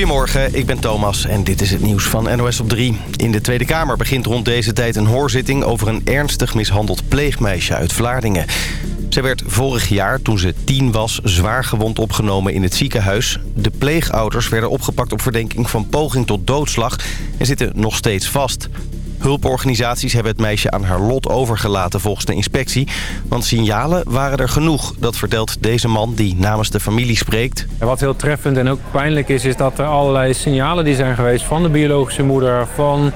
Goedemorgen, ik ben Thomas en dit is het nieuws van NOS op 3. In de Tweede Kamer begint rond deze tijd een hoorzitting... over een ernstig mishandeld pleegmeisje uit Vlaardingen. Zij werd vorig jaar, toen ze tien was, zwaar gewond opgenomen in het ziekenhuis. De pleegouders werden opgepakt op verdenking van poging tot doodslag... en zitten nog steeds vast. Hulporganisaties hebben het meisje aan haar lot overgelaten volgens de inspectie. Want signalen waren er genoeg. Dat vertelt deze man die namens de familie spreekt. Wat heel treffend en ook pijnlijk is, is dat er allerlei signalen die zijn geweest van de biologische moeder, van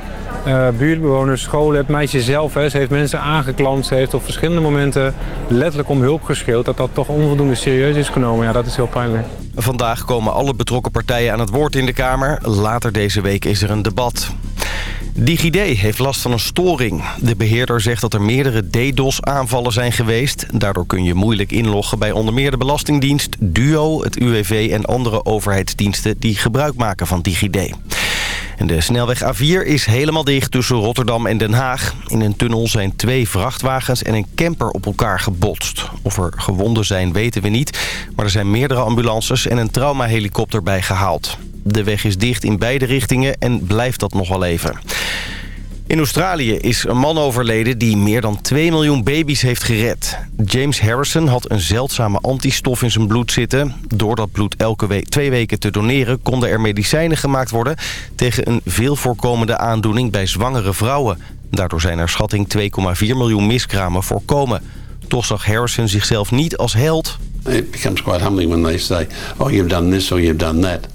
uh, buurtbewoners, scholen, het meisje zelf. Hè. Ze heeft mensen aangeklampt, ze heeft op verschillende momenten letterlijk om hulp geschreeuwd. Dat dat toch onvoldoende serieus is genomen, ja, dat is heel pijnlijk. Vandaag komen alle betrokken partijen aan het woord in de Kamer. Later deze week is er een debat. DigiD heeft last van een storing. De beheerder zegt dat er meerdere DDoS-aanvallen zijn geweest. Daardoor kun je moeilijk inloggen bij onder meer de Belastingdienst, DUO, het UWV en andere overheidsdiensten die gebruik maken van DigiD. En de snelweg A4 is helemaal dicht tussen Rotterdam en Den Haag. In een tunnel zijn twee vrachtwagens en een camper op elkaar gebotst. Of er gewonden zijn weten we niet. Maar er zijn meerdere ambulances en een traumahelikopter bij gehaald. De weg is dicht in beide richtingen en blijft dat nog wel even. In Australië is een man overleden die meer dan 2 miljoen baby's heeft gered. James Harrison had een zeldzame antistof in zijn bloed zitten. Door dat bloed elke twee weken te doneren... konden er medicijnen gemaakt worden... tegen een veel voorkomende aandoening bij zwangere vrouwen. Daardoor zijn er schatting 2,4 miljoen miskramen voorkomen. Toch zag Harrison zichzelf niet als held. It becomes quite humbling when they say... oh, you've done this or you've done that.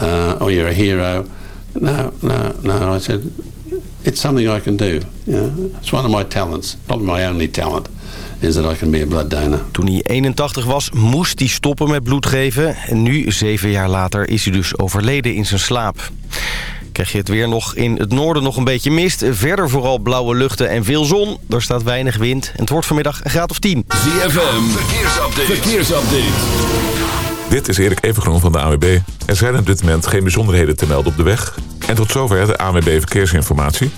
Uh, oh, you're a hero. No, no, no. I said it's something I can do. It's one of my talents, not my only talent. Is that I can be a blood donor. Toen hij 81 was, moest hij stoppen met bloed geven. En nu, zeven jaar later, is hij dus overleden in zijn slaap. Krijg je het weer nog in het noorden nog een beetje mist. Verder vooral blauwe luchten en veel zon. Er staat weinig wind. En het wordt vanmiddag een graad of 10. ZFM, verkeersupdate. verkeersupdate. Dit is Erik Evengroen van de AWB. Er zijn op dit moment geen bijzonderheden te melden op de weg. En tot zover de AWB Verkeersinformatie.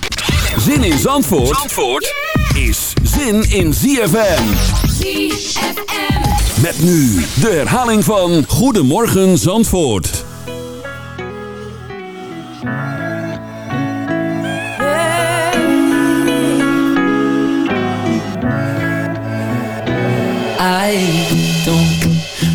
Zin in Zandvoort, Zandvoort is zin in ZFM. ZFM. Met nu de herhaling van Goedemorgen Zandvoort. I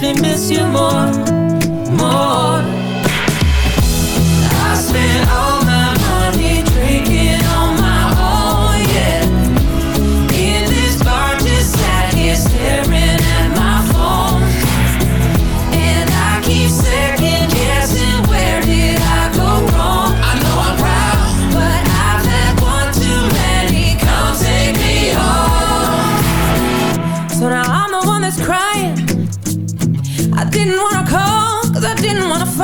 makes me miss you more, more. I spent all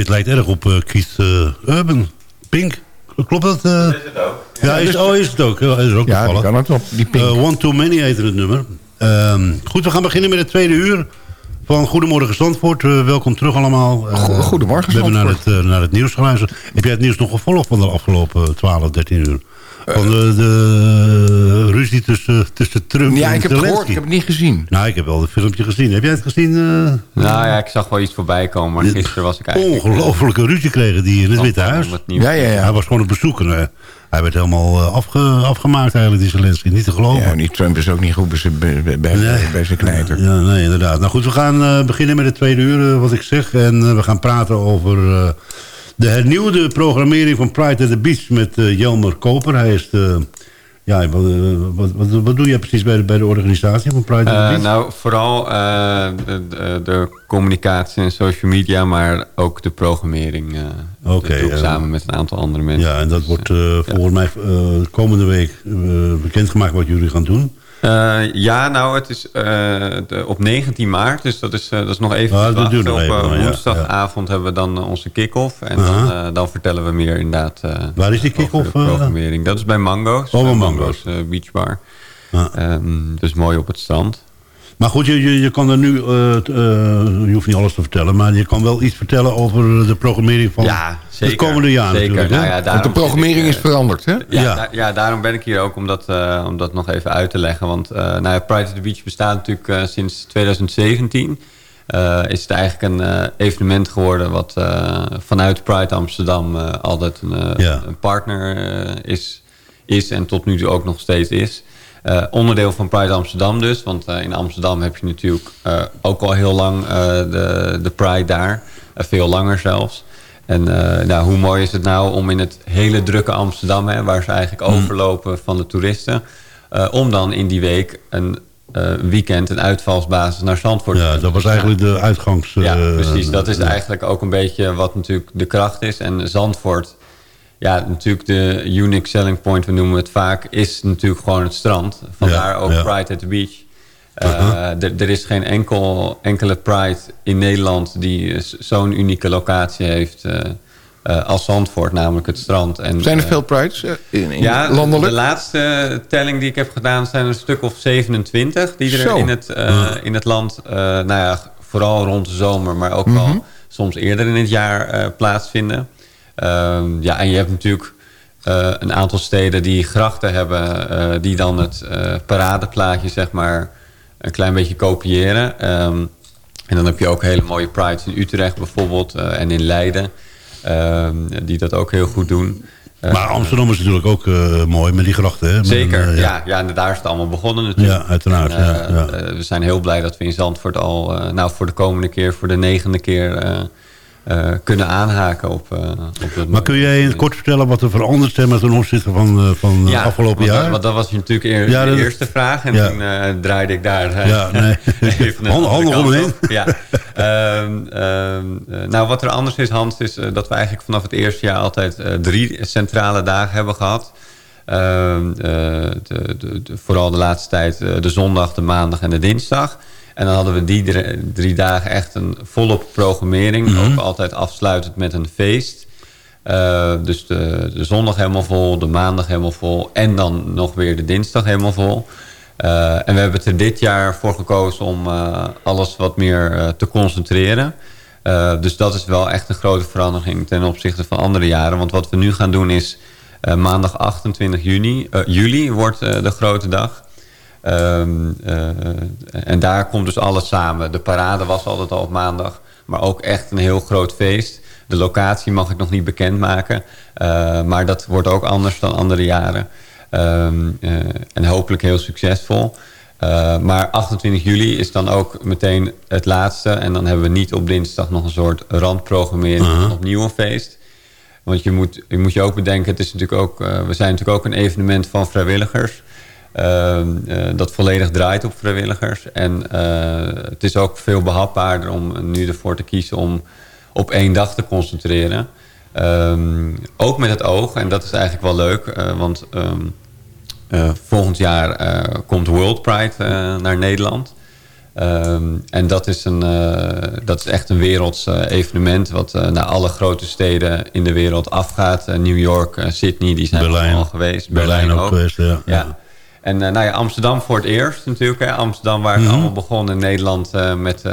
Dit, eh, lijkt erg op uh, Keith uh, Urban. Pink. Klopt dat? Uh? Is het ook. Ja, is, oh, is het ook. Ja, is ook ja die kan het op. Die Pink. One Too Many heet het nummer. Ehm, goed, we gaan beginnen met het tweede uur van Goedemorgen Zandvoort. welkom terug allemaal. Goedemorgen We hebben naar het, naar het nieuws geluisterd. Heb jij het nieuws nog gevolgd van de afgelopen 12, 13 uur? Van de, de ruzie tussen, tussen Trump ja, en ik heb het gehoord, ik heb het niet gezien. Nou, ik heb wel het filmpje gezien. Heb jij het gezien? Uh... Nou ja, ik zag wel iets voorbij komen, maar gisteren was ik eigenlijk... Ongelofelijke ruzie kregen die in het Witte Huis. Ja, ja, ja. Hij was gewoon een bezoeker. Hij werd helemaal afge, afgemaakt eigenlijk, die Zelensky. Niet te geloven. Ja, die Trump is ook niet goed bij zijn, bij, bij zijn knijter. Ja, nee, inderdaad. Nou goed, we gaan uh, beginnen met het tweede uur, wat ik zeg. En we gaan praten over... De hernieuwde programmering van Pride at the Beach met uh, Jelmer Koper. Hij is de... Ja, wat, wat, wat, wat, doe je precies bij de, bij de organisatie van Pride at the Beach? nou, vooral uh, de, de, communicatie en social media, maar ook de programmering. Uh, samen met een aantal andere mensen. Ja, en dat wordt volgens mij komende week bekendgemaakt wat jullie gaan doen. Uh, ja, nou, het is uh, de, op 19 maart, dus dat is, uh, dat is nog even ah. Op even, woensdagavond ja. hebben we dan onze kick-off. En -huh. dan, dan, vertellen we meer inderdaad Waar is die kick-off? programmering. Dat is bij Mango's. Oh, Mango's. Mango's Beach Bar. Um, dus mooi op het strand. Maar goed, je, je, je kan er nu, uh, uh, je hoeft niet alles te vertellen... maar je kan wel iets vertellen over de programmering van ja, zeker, het komende jaar zeker. natuurlijk. Nou ja, Want de programmering ik, is veranderd, hè? Ja, ja. Da ja, daarom ben ik hier ook om dat, uh, om dat nog even uit te leggen. Want nou ja, Pride to the Beach bestaat natuurlijk sinds 2017... is het eigenlijk een evenement geworden... wat vanuit Pride Amsterdam altijd een, ja. een partner is, is... en tot nu toe ook nog steeds is... Uh, onderdeel van Pride Amsterdam dus. Want uh, in Amsterdam heb je natuurlijk uh, ook al heel lang de, de Pride daar. veel langer zelfs. En nou, hoe mooi is het nou om in het hele drukke Amsterdam... Hè, waar ze eigenlijk mm. overlopen van de toeristen... om dan in die week een weekend, een uitvalsbasis naar Zandvoort Ja, dat was eigenlijk de uitgangs... ja, precies. Dat is eigenlijk ook een beetje wat natuurlijk de kracht is. En Zandvoort ja, natuurlijk de unique selling point, we noemen het vaak, is natuurlijk gewoon het strand. Vandaar ook Pride at the Beach. Uh, Er is geen enkel, enkele Pride in Nederland die zo'n unieke locatie heeft uh, uh, als Zandvoort, namelijk het strand. En, zijn er veel Prides in, in ja, landelijk? De, laatste telling die ik heb gedaan zijn een stuk of 27 die er in het, in het land, nou ja, vooral rond de zomer, maar ook mm -hmm. wel soms eerder in het jaar plaatsvinden. Um, ja, en je hebt natuurlijk uh, een aantal steden die grachten hebben... Uh, die dan het uh, paradeplaatje, zeg maar, een klein beetje kopiëren. Um, en dan heb je ook hele mooie prides in Utrecht bijvoorbeeld en in Leiden... Um, die dat ook heel goed doen. Maar Amsterdam is natuurlijk ook uh, mooi met die grachten. Hè? Zeker, een, uh, ja. ja. En daar is het allemaal begonnen natuurlijk. Ja, uiteraard. En, uh, ja, ja. we zijn heel blij dat we in Zandvoort al nou, voor de komende keer, voor de negende keer... Uh, kunnen aanhaken op, uh, op Maar kun jij in het kort vertellen wat er veranderd is ten opzichte van, uh, van ja, afgelopen jaar? Want dat was natuurlijk eer, ja, de eerste vraag en ja. toen draaide ik daar ja, nee. even een Handig om heen. Ja. um, um, nou, wat er anders is, Hans, is dat we eigenlijk vanaf het eerste jaar altijd drie centrale dagen hebben gehad. De, de, de, vooral de laatste tijd de zondag, de maandag en de dinsdag. En dan hadden we die drie, drie dagen echt een volop programmering. Mm -hmm. Ook altijd afsluitend met een feest. Uh, dus de, de, zondag helemaal vol, de maandag helemaal vol... en dan nog weer de dinsdag helemaal vol. Uh, en we hebben er dit jaar voor gekozen om uh, alles wat meer te concentreren. dus dat is wel echt een grote verandering ten opzichte van andere jaren. Want wat we nu gaan doen is... maandag 28 juni, juli wordt de grote dag... Um, uh, en daar komt dus alles samen. De parade was altijd al op maandag. Maar ook echt een heel groot feest. De locatie mag ik nog niet bekendmaken. Uh, maar dat wordt ook anders dan andere jaren. Um, uh, en hopelijk heel succesvol. maar 28 juli is dan ook meteen het laatste. En dan hebben we niet op dinsdag nog een soort randprogrammering. Uh -huh. Opnieuw een feest. Want je moet, je moet je ook bedenken, het is natuurlijk ook, we zijn natuurlijk ook een evenement van vrijwilligers. Uh, uh, dat volledig draait op vrijwilligers. En uh, het is ook veel behapbaarder om nu ervoor te kiezen om op één dag te concentreren. Um, ook met het oog, en dat is eigenlijk wel leuk, want um, volgend jaar komt World Pride naar Nederland. Ehm, en dat is, een, eh, dat is echt een werelds eh, evenement... wat eh, naar alle grote steden in de wereld afgaat. Eh, New York, Sydney, die zijn Berlijn. al geweest. Berlijn ook geweest, ja. ja. En eh, nou ja, Amsterdam voor het eerst natuurlijk. Hè. Amsterdam waar het Mhm. allemaal begon in Nederland... eh, met eh,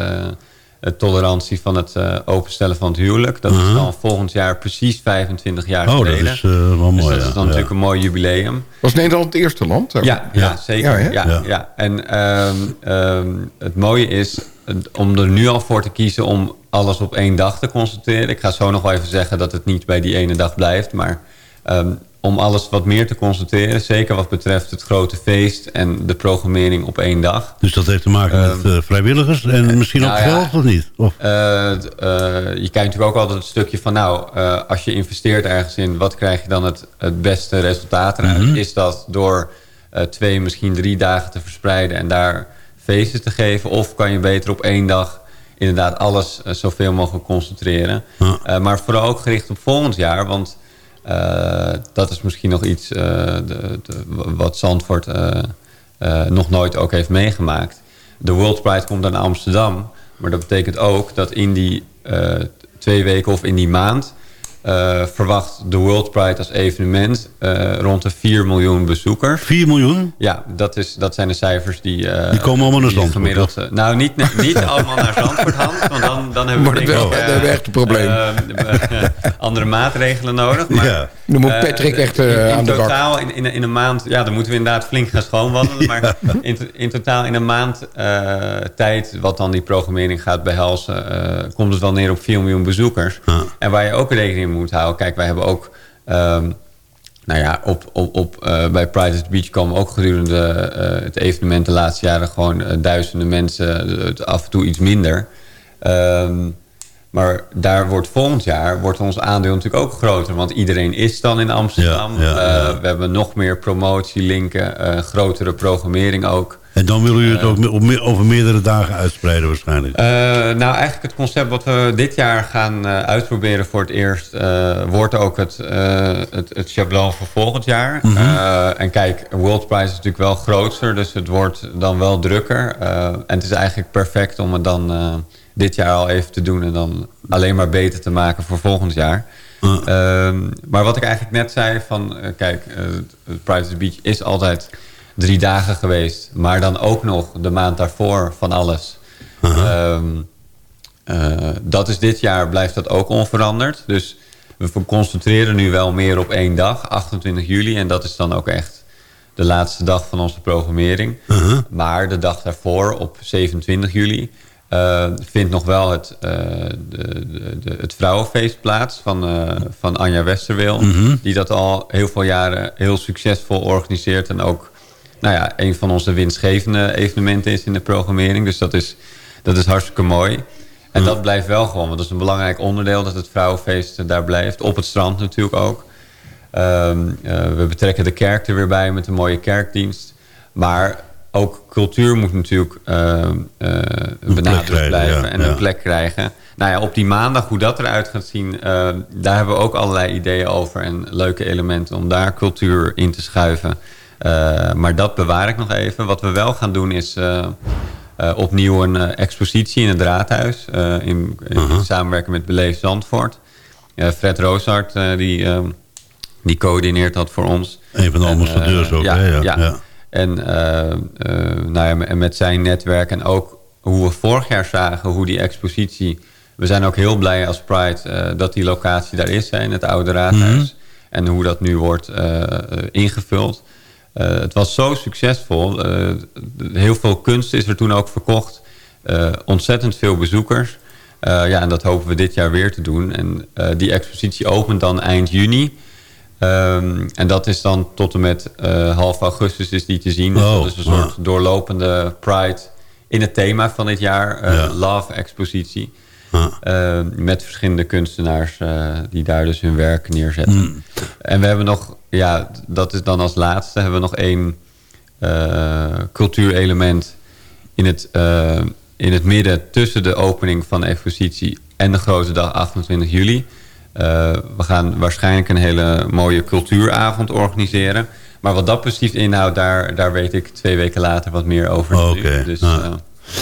de tolerantie van het eh, openstellen van het huwelijk. Dat is Mhm. dan volgend jaar precies 25 jaar Oh, dat geleden. is eh, wel dus mooi. dat is dan Ja. natuurlijk een mooi jubileum. Was Nederland het eerste land? Ja, ja, Ja. zeker. Ja, Ja. En ehm, ehm, het mooie is eh, om er nu al voor te kiezen om alles op één dag te concentreren. Ik ga zo nog wel even zeggen dat het niet bij die ene dag blijft. Maar ehm, om alles wat meer te concentreren. Zeker wat betreft het grote feest en de programmering op één dag. Dus dat heeft te maken met Ehm, eh, vrijwilligers en misschien ook nou ja. geld of niet? Of, Eh, eh, je kijkt natuurlijk ook altijd het stukje van... nou, eh, als je investeert ergens in... wat krijg je dan het, het beste resultaat eruit? Mhm. Is dat door eh, twee, misschien drie dagen te verspreiden... en daar feesten te geven? Of kan je beter op één dag inderdaad alles eh, zoveel mogelijk concentreren? Eh, maar vooral ook gericht op volgend jaar... want eh, dat is misschien nog iets eh, de, de, wat Zandvoort eh, eh, nog nooit ook heeft meegemaakt. De World Pride komt naar Amsterdam. Maar dat betekent ook dat in die eh, twee weken of in die maand... eh, verwacht de World Pride als evenement eh, rond de 4 miljoen bezoekers. 4 miljoen? Ja, dat, is, dat zijn de cijfers die... eh, Die komen allemaal naar Zandvoort, Gemiddeld, nou, niet, niet allemaal naar Zandvoort, Hans. Want dan, dan hebben we, wel, ik, dan eh, hebben we echt een probleem. andere maatregelen nodig. Maar, Ja. Dan moet Patrick echt eh, in, in aan de bak. totaal in, in, in een maand, ja, dan moeten we inderdaad flink gaan schoonwandelen. Maar in, in totaal in een maand eh, tijd, wat dan die programmering gaat behelzen, eh, komt het wel neer op 4 miljoen bezoekers. Ja. En waar je ook rekening mee moet houden, kijk, wij hebben ook. ehm, nou ja, op, op, op, eh, bij Pride at the Beach komen ook gedurende eh, het evenement de laatste jaren gewoon eh, duizenden mensen, het af en toe iets minder. Ehm, maar daar wordt volgend jaar wordt ons aandeel natuurlijk ook groter. Want iedereen is dan in Amsterdam. Ja, ja, ja. We hebben nog meer promotie, linken, eh, grotere programmering ook. En dan willen jullie het ook op me- over meerdere dagen uitspreiden waarschijnlijk. Eh, nou, eigenlijk het concept wat we dit jaar gaan eh, uitproberen voor het eerst... eh, wordt ook het, eh, het, het schabloon voor volgend jaar. Mhm. Eh, en kijk, World Prize is natuurlijk wel groter... dus het wordt dan wel drukker. Eh, en het is eigenlijk perfect om het dan eh, dit jaar al even te doen... en dan alleen maar beter te maken voor volgend jaar. Ehm, maar wat ik eigenlijk net zei van... eh, kijk, eh, het Pride at the Beach is altijd drie dagen geweest... maar dan ook nog de maand daarvoor van alles... Ehm, eh, dat is dit jaar blijft dat ook onveranderd. Dus we concentreren nu wel meer op één dag, 28 juli. En dat is dan ook echt de laatste dag van onze programmering. Maar de dag daarvoor, op 27 juli... eh, vindt nog wel het, eh, de, de, de- het vrouwenfeest plaats van, van Anja Westerweel. Die dat al heel veel jaren heel succesvol organiseert. En ook nou ja, een van onze winstgevende evenementen is in de programmering. Dus dat is, dat is hartstikke mooi. En dat blijft wel gewoon, want dat is een belangrijk onderdeel... dat het vrouwenfeest eh, daar blijft. Op het strand natuurlijk ook. Ehm, eh, we betrekken de kerk er weer bij met een mooie kerkdienst. Maar ook cultuur moet natuurlijk ehm, benadrukt krijgen, blijven ja, en ja. een plek krijgen. Nou ja, op die maandag, hoe dat eruit gaat zien... eh, daar hebben we ook allerlei ideeën over en leuke elementen... om daar cultuur in te schuiven. Eh, maar dat bewaar ik nog even. Wat we wel gaan doen is... eh, eh, opnieuw een expositie in het Raadhuis. in, in samenwerking met Beleef Zandvoort. Fred Rooshart, eh, die, eh, die coördineert dat voor ons. Een van de ambassadeurs ook, ja, hè? Ja, ja. ja. En, nou ja, en met zijn netwerk en ook hoe we vorig jaar zagen, hoe die expositie... We zijn ook heel blij als Pride dat die locatie daar is, hè, in het Oude Raadhuis. En hoe dat nu wordt ingevuld. Eh, het was zo succesvol. Eh, heel veel kunst is er toen ook verkocht. Eh, ontzettend veel bezoekers. Ja, en dat hopen we dit jaar weer te doen. En die expositie opent dan eind juni. Ehm, en dat is dan tot en met half augustus is die te zien. Dus Oh, dat is een soort doorlopende Pride in het thema van dit jaar. Ja. Love expositie. Ja. Eh, met verschillende kunstenaars eh, die daar dus hun werk neerzetten. Hmm. En we hebben nog, ja, dat is dan als laatste, hebben we nog één eh, cultuurelement in het, in het midden tussen de opening van de expositie en de grote dag 28 juli. We gaan waarschijnlijk een hele mooie cultuuravond organiseren. Maar wat dat precies inhoudt, daar, daar weet ik twee weken later wat meer over. Oké, Dus ja.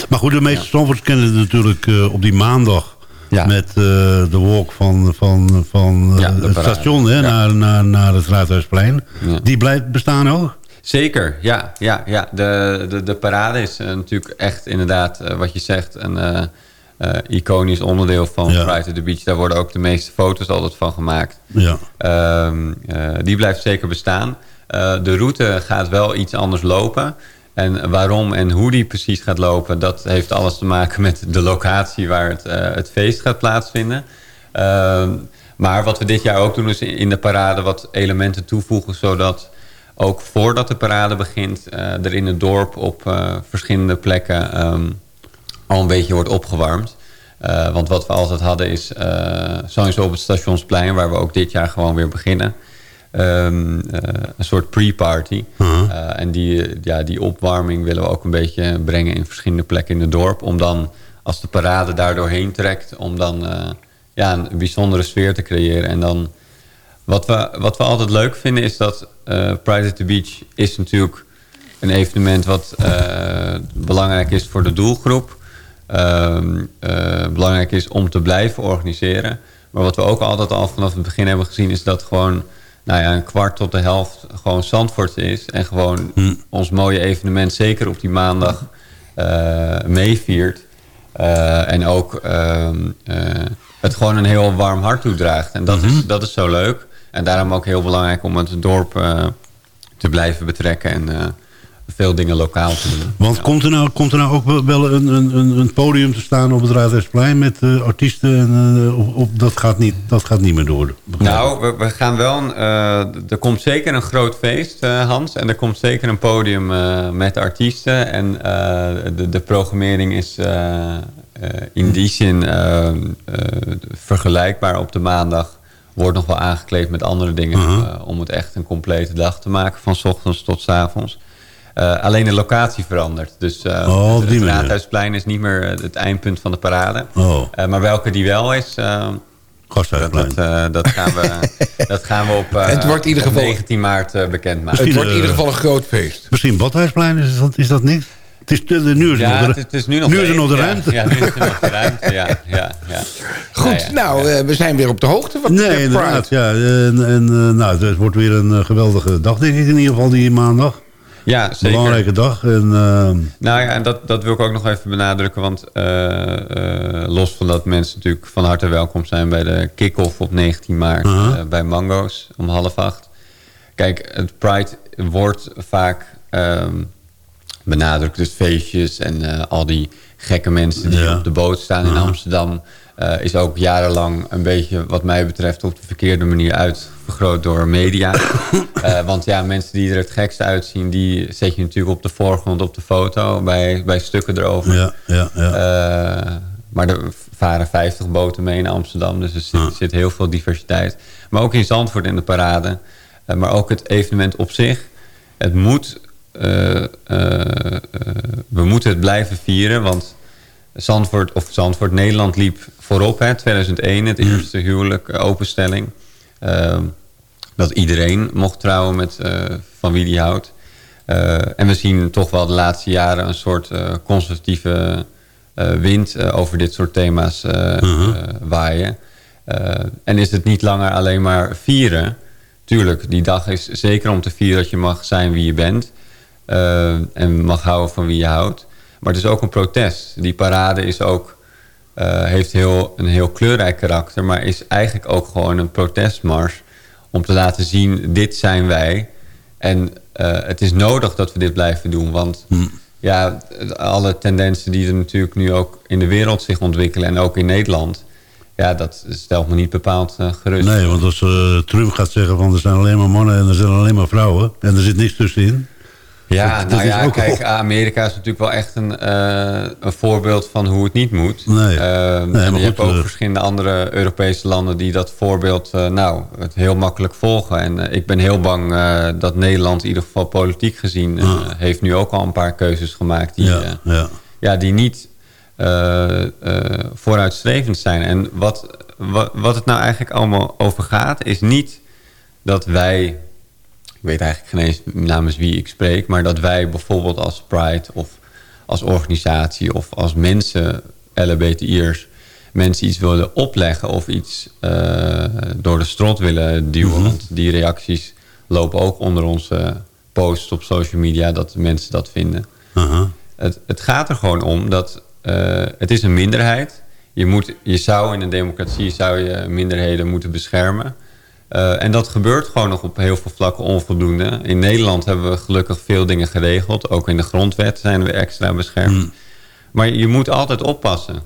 Maar goed, de meeste Stamfords kennen het natuurlijk eh, op die maandag... Ja. met eh, de walk van, van, van eh, Ja, het station hè, Ja. naar, naar, naar het Raadhuisplein. Die blijft bestaan ook? Zeker, ja. ja, ja. De, de, de parade is natuurlijk echt inderdaad, wat je zegt, een iconisch onderdeel van. Pride at the Beach. Daar worden ook de meeste foto's altijd van gemaakt. Ja. Ehm, eh, die blijft zeker bestaan. De route gaat wel iets anders lopen. En waarom en hoe die precies gaat lopen... dat heeft alles te maken met de locatie waar het, eh, het feest gaat plaatsvinden. Ehm, maar wat we dit jaar ook doen is in de parade wat elementen toevoegen... zodat ook voordat de parade begint... eh, er in het dorp op eh, verschillende plekken ehm, al een beetje wordt opgewarmd. Want wat we altijd hadden is sowieso op het stationsplein... waar we ook dit jaar gewoon weer beginnen... ehm, eh, een soort pre-party. Eh, en die, ja, die opwarming willen we ook een beetje brengen... in verschillende plekken in het dorp. Om dan, als de parade daar doorheen trekt... om dan eh, ja, een bijzondere sfeer te creëren. En dan... Wat we, wat we altijd leuk vinden is dat eh Pride at the Beach is natuurlijk een evenement wat belangrijk is voor de doelgroep. Ehm, eh, belangrijk is om te blijven organiseren. Maar wat we ook altijd al vanaf het begin hebben gezien is dat gewoon nou ja, een kwart tot de helft gewoon Zandvoort is. En gewoon ons mooie evenement zeker op die maandag eh, meeviert. Eh, en ook ehm, eh, het gewoon een heel warm hart toedraagt. En dat, is, dat is zo leuk. En daarom ook heel belangrijk om het dorp te blijven betrekken. En veel dingen lokaal te doen. Want komt, er nou, komt er nou ook wel- een, een, een podium te staan op het Raadhuisplein... met eh, artiesten? En, eh, of dat, gaat niet, dat gaat niet meer door? Nou, we, we gaan wel... een, eh, er komt zeker een groot feest, Hans. En er komt zeker een podium met artiesten. En de, de programmering is in die zin vergelijkbaar op de maandag. Wordt nog wel aangekleed met andere dingen. eh, om het echt een complete dag te maken. Van 's ochtends tot 's avonds. Eh, alleen de locatie verandert. Dus eh, Oh, op het, die het manier. Raadhuisplein is niet meer het eindpunt van de parade. Oh, Eh, maar welke die wel is... dat, Gasthuisplein. dat, eh, dat, gaan we, dat gaan we op, eh, Het wordt in ieder op geval- 19 maart uh, bekendmaken. Het wordt in ieder geval een groot feest. Misschien Badhuisplein, is dat, is dat niks? Het is, nu is, Ja, het nog het, de, het is nu nog nu is er nog de ja, ruimte. Ja, nu is er nog de ruimte, ja. ja, ja. Goed, Ja, ja. nou, eh, we zijn weer op de hoogte. Wat Nee, inderdaad. Ja. En, en eh, nou, het wordt weer een geweldige dag, denk ik in ieder geval, die maandag. Ja, zeker. Belangrijke dag. En, eh, Nou ja, en dat, dat wil ik ook nog even benadrukken. Want eh, eh, los van dat mensen natuurlijk van harte welkom zijn... bij de kick-off op 19 maart Uh-huh. eh, bij Mango's om half acht. Kijk, het Pride wordt vaak ehm, benadrukt. Dus feestjes en al die gekke mensen die Ja. op de boot staan in Amsterdam... eh, is ook jarenlang een beetje, wat mij betreft... op de verkeerde manier uitvergroot door media. Eh, want ja, mensen die er het gekste uitzien... die zet je natuurlijk op de voorgrond op de foto... bij, bij stukken erover. ja, ja, ja. Eh, maar er varen 50 boten mee in Amsterdam. Dus er zit, Ja. zit heel veel diversiteit. Maar ook in Zandvoort in de parade. Maar ook het evenement op zich. Het moet... we moeten het blijven vieren. Want Zandvoort, of Zandvoort, Nederland liep voorop. Hè, 2001, het eerste huwelijk, eh, openstelling. Ehm, dat iedereen mocht trouwen met eh, van wie die houdt. Eh, en we zien toch wel de laatste jaren een soort conservatieve wind over dit soort thema's eh, waaien. En is het niet langer alleen maar vieren. Tuurlijk, die dag is zeker om te vieren dat je mag zijn wie je bent. en mag houden van wie je houdt. Maar het is ook een protest. Die parade is ook, eh, heeft heel, een heel kleurrijk karakter... maar is eigenlijk ook gewoon een protestmars... om te laten zien, dit zijn wij... En eh, het is nodig dat we dit blijven doen. Want ja, alle tendensen die er natuurlijk nu ook in de wereld zich ontwikkelen... en ook in Nederland... ja, dat stelt me niet bepaald eh, gerust. Nee, want als Trump gaat zeggen van er zijn alleen maar mannen en er zijn alleen maar vrouwen... en er zit niks tussenin... Ja, Dat- nou dat ja, kijk, Amerika is natuurlijk wel echt een, eh, een voorbeeld van hoe het niet moet. Nee. Nee, en je hebt ook verschillende andere Europese landen die dat voorbeeld eh, nou, het heel makkelijk volgen. En eh, ik ben heel bang dat Nederland in ieder geval politiek gezien eh, heeft nu ook al een paar keuzes gemaakt die, Ja, ja. ja, die niet vooruitstrevend zijn. En wat, wat, wat het nou eigenlijk allemaal over gaat, is niet dat wij, weet eigenlijk geen eens namens wie ik spreek, maar dat wij bijvoorbeeld als Pride of als organisatie of als mensen, LHBTI'ers, mensen iets willen opleggen of iets eh, door de strot willen duwen. Mhm. Want die reacties lopen ook onder onze posts op social media dat mensen dat vinden. Aha. Het, het gaat er gewoon om dat eh, het is een minderheid. Je, moet, je zou in een democratie zou je minderheden moeten beschermen. Eh, en dat gebeurt gewoon nog op heel veel vlakken onvoldoende. In Nederland hebben we gelukkig veel dingen geregeld. Ook in de grondwet zijn we extra beschermd. Maar je moet altijd oppassen.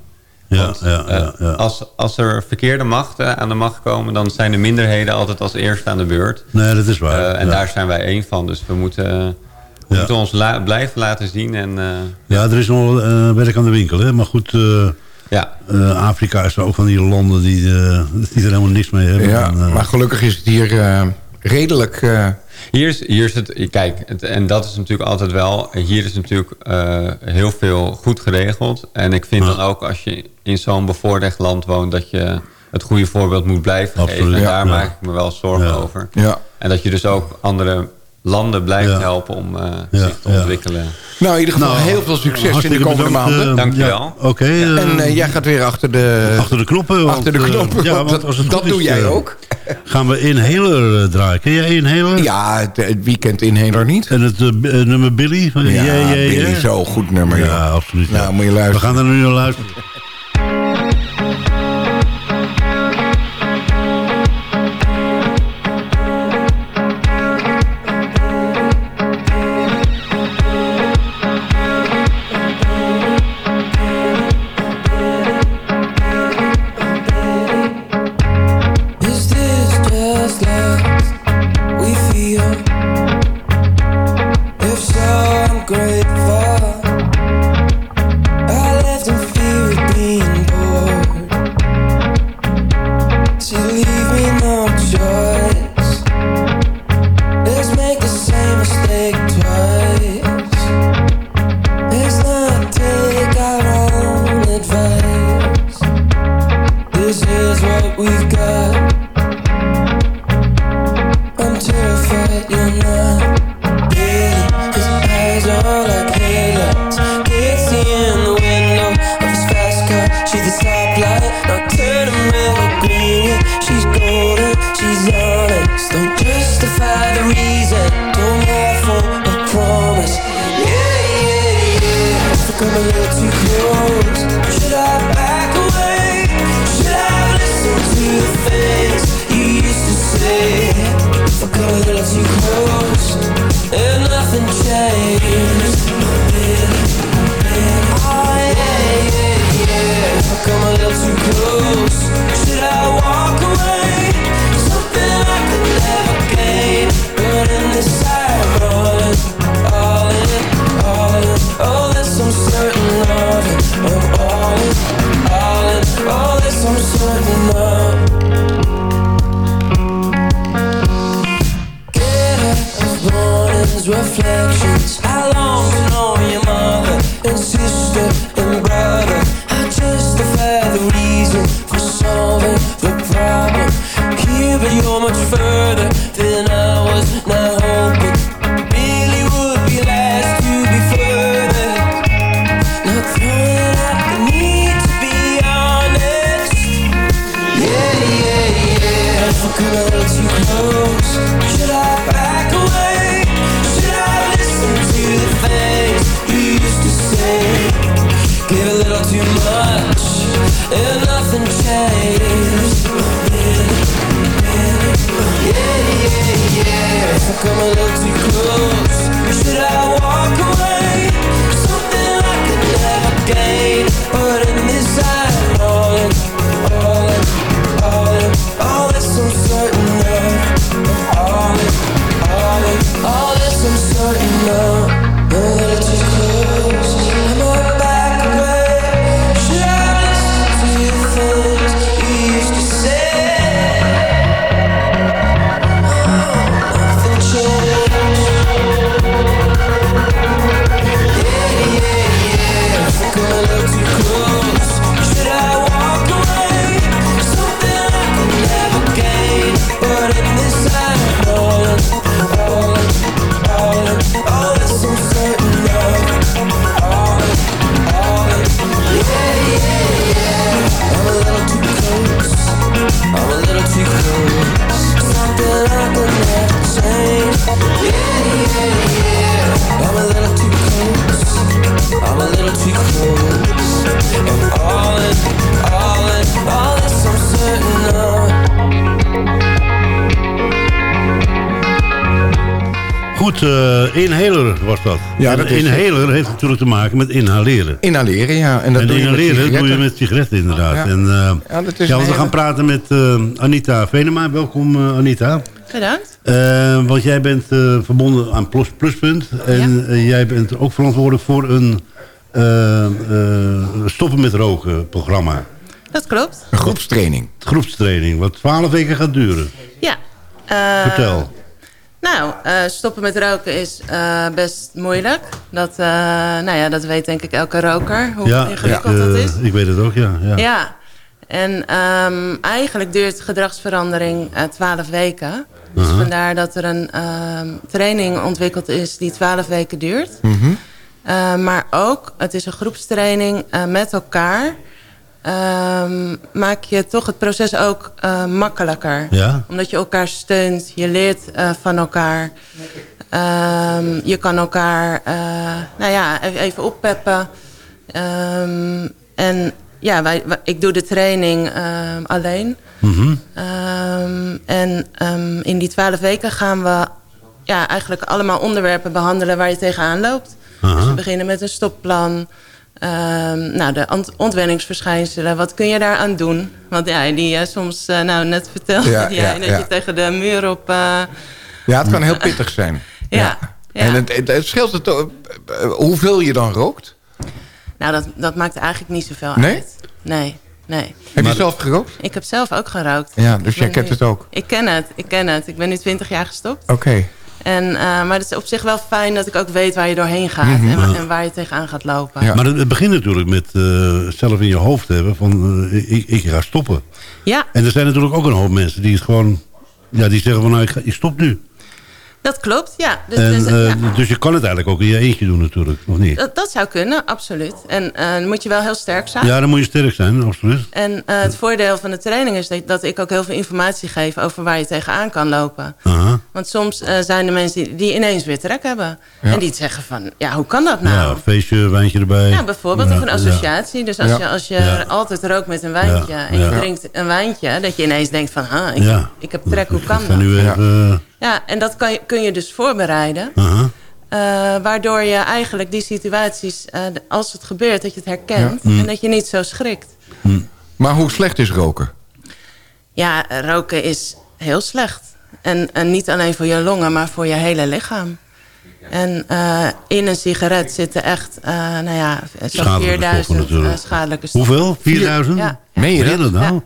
Ja, Want, ja, eh, ja, ja. Als, als er verkeerde machten aan de macht komen... dan zijn de minderheden altijd als eerste aan de beurt. Nee, dat is waar. Eh, en ja. daar zijn wij één van. Dus we moeten, we Ja. moeten ons la- blijven laten zien. En, ja, er is nog eh, werk aan de winkel. Hè? Maar goed, ja, eh, Afrika is er ook van die landen die, eh, die er helemaal niks mee hebben. Ja, En, eh, maar gelukkig is het hier eh, redelijk... eh, Hier is, hier is het, kijk, het, en dat is natuurlijk altijd wel, hier is natuurlijk eh, heel veel goed geregeld. En ik vind dan ook als je in zo'n bevoorrecht land woont, dat je het goede voorbeeld moet blijven Absoluut, geven. En daar ja. maak ik me wel zorgen Ja. over. ja. En dat je dus ook andere landen blijft Ja. helpen om eh, Ja, zich te ja. ontwikkelen. Nou, in ieder geval Nou, heel veel succes in de komende bedankt, maanden. eh, Dankjewel. ja, Oké. eh, en jij gaat weer achter de, achter de knoppen. want, achter de knoppen. ja, want dat als het dat doe is, jij ook. Gaan we Inhaler draaien. Ken jij Inhaler? Ja, het, het weekend inhaler niet. En het nummer Billy? Van Ja, Yeah, yeah, Billy, yeah. zo goed nummer. Ja, absoluut. Nou, ja. moet je We luisteren. gaan er nu naar luisteren. Eh, inhaler was dat. Ja, En dat is- inhaler heeft natuurlijk te maken met inhaleren. Inhaleren, ja. En En, dat doe je inhaleren doe je met sigaretten inderdaad. Ja. En, eh, Ja, dat is ja, een want we hele- gaan praten met eh, Anita Venema. Welkom Anita. Bedankt. Eh, want jij bent eh, verbonden aan Plus, Pluspunt. En jij bent ook verantwoordelijk voor een eh, eh, stoppen met roken programma. Dat klopt. Een groepstraining. Groepstraining, wat 12 weken gaat duren. Ja. Eh, Vertel. Nou, eh, stoppen met roken is eh, best moeilijk. Dat, eh, nou ja, dat weet denk ik elke roker, hoe ja, ingewikkeld ik, dat is. ik weet het ook, ja. ja. Ja. En ehm, eigenlijk duurt gedragsverandering eh 12 weken. Dus vandaar dat er een ehm, training ontwikkeld is die 12 weken duurt. Eh, maar ook, het is een groepstraining met elkaar. Ehm, maak je toch het proces ook eh, makkelijker. Ja. Omdat je elkaar steunt, je leert eh, van elkaar. Ehm, je kan elkaar, eh, nou ja, even, even oppeppen. Ehm, en ja, wij, wij- ik doe de training alleen. Mhm. Ehm, en in die twaalf weken gaan we ja, eigenlijk allemaal onderwerpen behandelen waar je tegenaan loopt. Dus we beginnen met een stopplan. Ehm, nou, de ont- ontwenningsverschijnselen. Wat kun je daaraan doen? Want ja, die eh, soms, eh, nou net vertelde Ja, jij ja, dat ja. je tegen de muur op... eh, Ja, het kan heel pittig zijn. ja, ja. En het, het, het scheelt het hoeveel je dan rookt. Nou, dat, dat maakt eigenlijk niet zoveel Nee? uit. Nee, nee. Heb je zelf gerookt? Ik heb zelf ook gerookt. Ja, dus jij kent nu- het ook. Ik ken het, ik ken het. Ik ben nu 20 jaar gestopt. Oké. En, eh, maar het is op zich wel fijn dat ik ook weet waar je doorheen gaat. Mhm. en, en waar je tegenaan gaat lopen. Ja. Maar het, het begint natuurlijk met eh, zelf in je hoofd hebben van eh, ik, ik ga stoppen. Ja, En er zijn natuurlijk ook een hoop mensen die het gewoon... Ja, die zeggen van nou, ik, ga, ik stop nu. Dat klopt. Ja. Dus, en, dus, eh, ja. dus je kan het eigenlijk ook in je eentje doen natuurlijk, of niet? dat, dat zou kunnen, absoluut. En eh, dan moet je wel heel sterk zijn. Ja, dan moet je sterk zijn, absoluut. En eh, het voordeel van de training is dat, dat ik ook heel veel informatie geef... over waar je tegenaan kan lopen. Aha. Want soms eh, zijn er mensen die, die ineens weer trek hebben. Ja. En die zeggen van, ja, hoe kan dat Ja, nou? feestje, wijntje erbij. Ja, bijvoorbeeld, Ja, of een associatie. Dus als Ja. je, als je Ja. altijd rookt met een wijntje Ja. en je Ja. drinkt een wijntje... dat je ineens denkt van, ah, ik, Ja. ik heb trek, hoe kan Ik ga dat? nu Ja. even... Ja, en dat kan je, kun je dus voorbereiden. aha. eh, waardoor je eigenlijk die situaties, eh, als het gebeurt, dat je het herkent. Mm. En dat je niet zo schrikt. Maar hoe slecht is roken? Ja, roken is heel slecht. En, en niet alleen voor je longen, maar voor je hele lichaam. En eh, in een sigaret zitten echt, nou ja, zo'n Schadelijke 4000 stoffen natuurlijk. eh, schadelijke stoffen. Hoeveel? 4000? Ja. Meen je dat nou?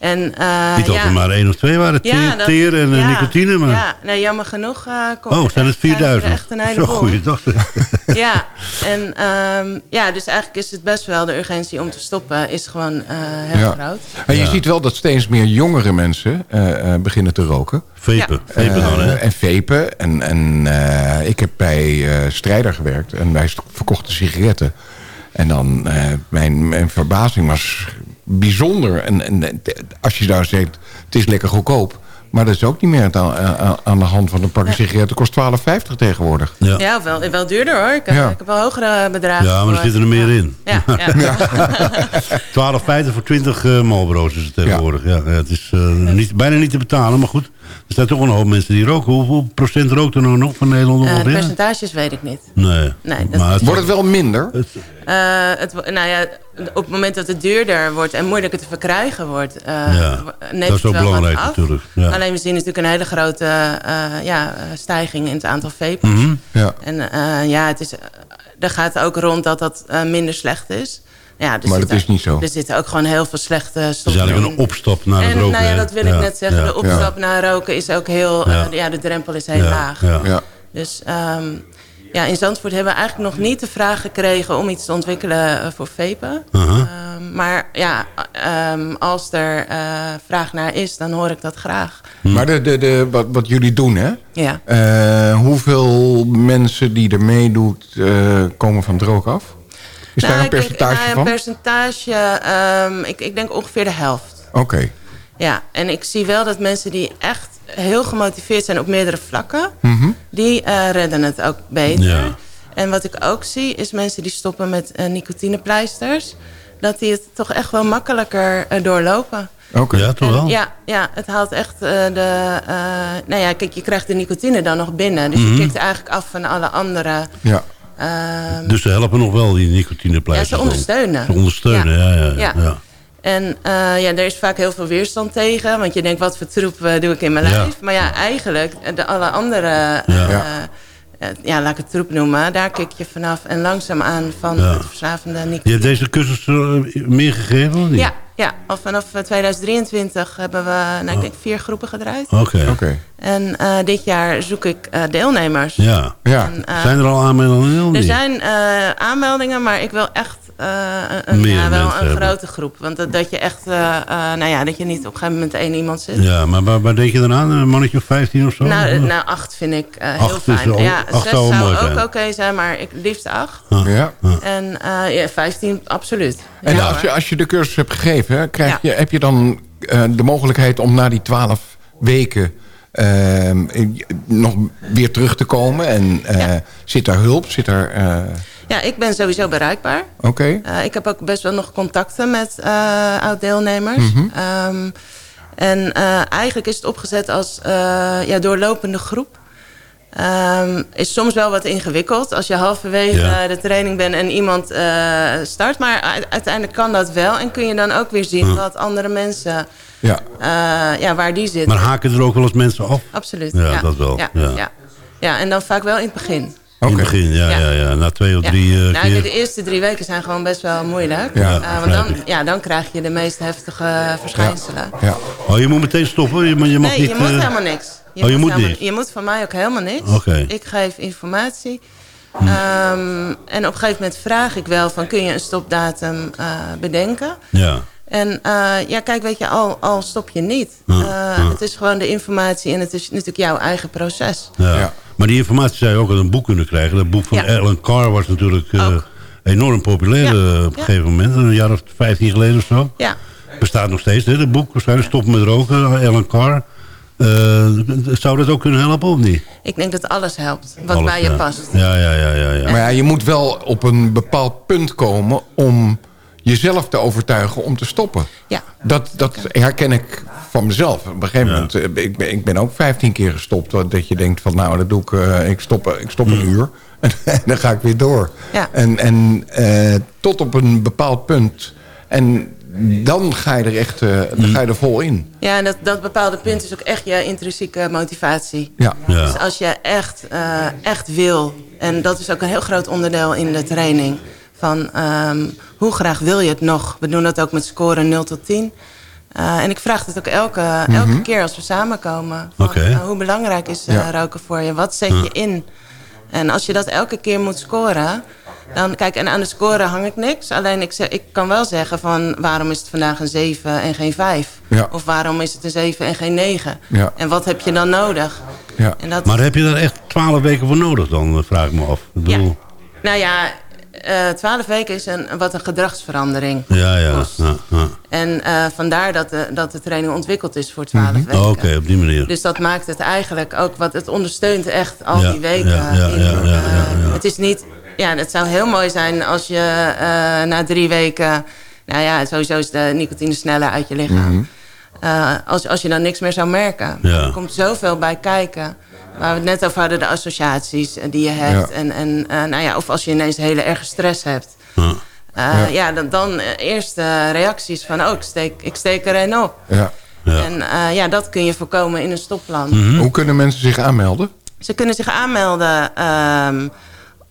En, eh, Niet dat ja. er maar één of twee waren. Teer, Ja, dat- teer en eh, ja, nicotine. Maar... Ja, nee, jammer genoeg. eh komt oh, zijn het echt- er 4000? echt een goeie dag. Ja, en ehm, ja, dus eigenlijk is het best wel de urgentie om te stoppen is gewoon eh, heel Ja. groot. En je Ja. ziet wel dat steeds meer jongere mensen eh, eh, beginnen te roken. Vepen. Vepen dan, hè? Eh, en vapen. En, en eh, ik heb bij eh, Strijder gewerkt. En wij verkochten sigaretten. En dan, eh, mijn, mijn verbazing was bijzonder. En, en als je nou zegt, het is lekker goedkoop. Maar dat is ook niet meer aan, aan- aan de hand van een pakje sigaretten. kost 12,50 tegenwoordig. Ja. Ja, wel, wel duurder hoor. Ik heb, Ja. ik heb wel hogere bedragen. Ja, maar er zitten er meer in. Ja, ja. 12 feiten voor 20 eh Marlboro's is het tegenwoordig. Ja. Ja, het is eh, niet, bijna niet te betalen, maar goed. Er zijn toch een hoop mensen die roken. Hoeveel procent rookt er nou nog van Nederland Eh, de ongeveer? percentages weet ik niet. nee. Nee, dat- maar het, Wordt het wel minder? Eh, het, nou ja, op het moment dat het duurder wordt en moeilijker te verkrijgen wordt, eh, Ja, neemt dat is het ook wel belangrijk wat af. natuurlijk, ja. Alleen we zien natuurlijk een hele grote eh, ja, stijging in het aantal vapers. Mhm. Ja. En eh, ja, het is, er gaat ook rond dat dat eh, minder slecht is. Ja, er Maar dat zitten- is niet zo. Er zitten ook gewoon heel veel slechte is stoffen eigenlijk in. een opstap naar het en roken. nou ja, dat wil ik net zeggen. ja, De opstap naar roken is ook heel... Ja. eh, ja, de drempel is heel ja, laag. ja. Ja. Dus ehm, ja, in Zandvoort hebben we eigenlijk nog niet de vraag gekregen... om iets te ontwikkelen eh, voor vapen. Aha. Ehm, maar ja, ehm, als er eh, vraag naar is, dan hoor ik dat graag. Maar de, de, de, wat, wat jullie doen, hè? Ja. Eh, hoeveel mensen die er meedoet eh, komen van droog af? Is daar een ik denk- percentage nou, van? Een percentage, ehm, ik, ik denk ongeveer de helft. Oké. Ja, en ik zie wel dat mensen die echt heel gemotiveerd zijn op meerdere vlakken... Mhm. die eh, redden het ook beter. Ja. En wat ik ook zie is mensen die stoppen met eh, nicotinepleisters. dat die het toch echt wel makkelijker eh, doorlopen. Oké. Ja, toch wel? Ja, ja, het haalt echt eh, de... eh, nou ja, kijk, je krijgt de nicotine dan nog binnen. Dus Mhm. je kikt eigenlijk af van alle andere... Ja. Ehm, Dus ze helpen nog wel, die ja, nicotinepleisters. ze dan? ondersteunen. Ze ondersteunen, ja. ja, ja, Ja. ja. En eh, ja, er is vaak heel veel weerstand tegen. Want je denkt, wat voor troep eh, doe ik in mijn Ja. lijf? Maar ja, eigenlijk, eh, de alle andere... Ja. Ja. ja, laat ik het troep noemen. Daar kik je vanaf. En langzaamaan van Ja. het verslavende Je nicotine. hebt deze cursus meer gegeven, of niet? Ja, ja, al vanaf eh, 2023 hebben we, nou, ik denk vier groepen gedraaid. Oké. Oké. En eh, dit jaar zoek ik eh, deelnemers. Ja. Ja. En, eh, Zijn er al aanmeldingen? er niet? zijn eh, aanmeldingen, maar ik wil echt eh, een, Meer ja, wel een hebben. grote groep. Want dat, dat je echt, eh, eh, nou ja, dat je niet op een gegeven moment één iemand zit. Ja, maar waar, waar denk je dan aan? Een mannetje of 15 of zo? Nou, eh, nou, acht vind ik eh, heel Acht fijn. ja, acht zes zou ook oké zijn, maar ik liefst acht. Ja. En eh ja, 15, absoluut. En Ja, als je, als je de cursus hebt gegeven, krijg je, heb je dan eh, de mogelijkheid om na die twaalf weken ehm, nog weer terug te komen? En eh, Ja. zit daar hulp? Zit daar... eh, Ja, ik ben sowieso bereikbaar. Oké. Eh, ik heb ook best wel nog contacten met eh oud-deelnemers. Mhm. Ehm, en eh, eigenlijk is het opgezet als eh, ja, doorlopende groep. Ehm, is soms wel wat ingewikkeld als je halverwege Ja. de training bent en iemand eh, start. Maar uiteindelijk kan dat wel. En kun je dan ook weer zien wat andere mensen, Ja. eh, ja, waar die zitten. Maar haken er ook wel eens mensen af? Absoluut. Ja, dat wel, Ja, ja. en dan vaak wel in het begin. In het begin, ja, ja. Ja. Na twee of drie eh, nou, de, keer. de eerste drie weken zijn gewoon best wel moeilijk. Ja, want dan, ja, dan krijg je de meest heftige verschijnselen. Ja. Oh, je moet meteen stoppen? Je, je mag nee, niet... je moet eh, helemaal niks. Oh, je moet helemaal- niks? Je moet van mij ook helemaal niks. Oké. Ik geef informatie. Ehm, en op een gegeven moment vraag ik wel van kun je een stopdatum eh, bedenken. Ja. En eh, ja, kijk, weet je, al, al stop je niet. Ja, Eh, ja. Het is gewoon de informatie en het is natuurlijk jouw eigen proces. Ja. Ja. Maar die informatie zou je ook uit een boek kunnen krijgen. Dat boek van Ja. Alan Carr was natuurlijk eh, enorm populair Ja. op een Ja. gegeven moment. Een jaar of 15 geleden of zo. Ja, Bestaat nog steeds, hè, dat boek. Waarschijnlijk Stoppen met roken, Alan Carr. Eh, zou dat ook kunnen helpen of niet? ik denk dat alles helpt wat Alles, bij je ja. past. Ja, ja, ja, ja. ja. Maar ja, je moet wel op een bepaald punt komen om jezelf te overtuigen om te stoppen. Ja. Dat, dat herken ik van mezelf. Op een gegeven Ja. moment, eh, ik ben, ik ben ook 15 keer gestopt. wat- Dat je denkt van nou, dat doe ik, eh, ik stop, ik stop een uur. En dan ga ik weer door. Ja. En, en eh, tot op een bepaald punt. En dan ga je er echt eh, dan ga je er vol in. Ja, en dat, dat bepaalde punt is ook echt je intrinsieke motivatie. Ja. Ja. Dus als je echt, eh, echt wil, en dat is ook een heel groot onderdeel in de training... van ehm, hoe graag wil je het nog? We doen dat ook met scoren 0 tot 10. Eh, en ik vraag het ook elke, elke keer als we samenkomen. Van, hoe belangrijk is eh, Ja. roken voor je? Wat zet je in? En als je dat elke keer moet scoren... Dan, kijk, en aan de score hang ik niks. Alleen ik, zeg, ik kan wel zeggen van... waarom is het vandaag een 7 en geen 5? Ja. Of waarom is het een 7 en geen 9? Ja. En wat heb je dan nodig? Ja. En dat, Maar heb je daar echt 12 weken voor nodig dan, eh, vraag ik me af. Ik ja. bedoel, Nou ja, eh 12 weken is een, wat een gedragsverandering. ja, ja. ja, ja. En eh, vandaar dat de, dat de training ontwikkeld is voor 12 weken. Oh, Oké, op die manier. Dus dat maakt het eigenlijk ook wat het ondersteunt echt al Ja, die weken. ja, ja, in, ja, ja, ja, ja. Het is niet, ja, het zou heel mooi zijn als je eh, na drie weken, nou ja, sowieso is de nicotine sneller uit je lichaam. Eh, als, als je dan niks meer zou merken. Ja. Er komt zoveel bij kijken. Waar we het net over hadden, de associaties die je hebt. Ja. En, en eh, nou ja, of als je ineens hele erge stress hebt. Ja. Eh, ja. dan, dan eerste reacties van, oh, ik steek, ik steek er een op. Ja. Ja. En eh, ja, dat kun je voorkomen in een stopplan. Hm? Hoe kunnen mensen zich aanmelden? Ze kunnen zich aanmelden ehm,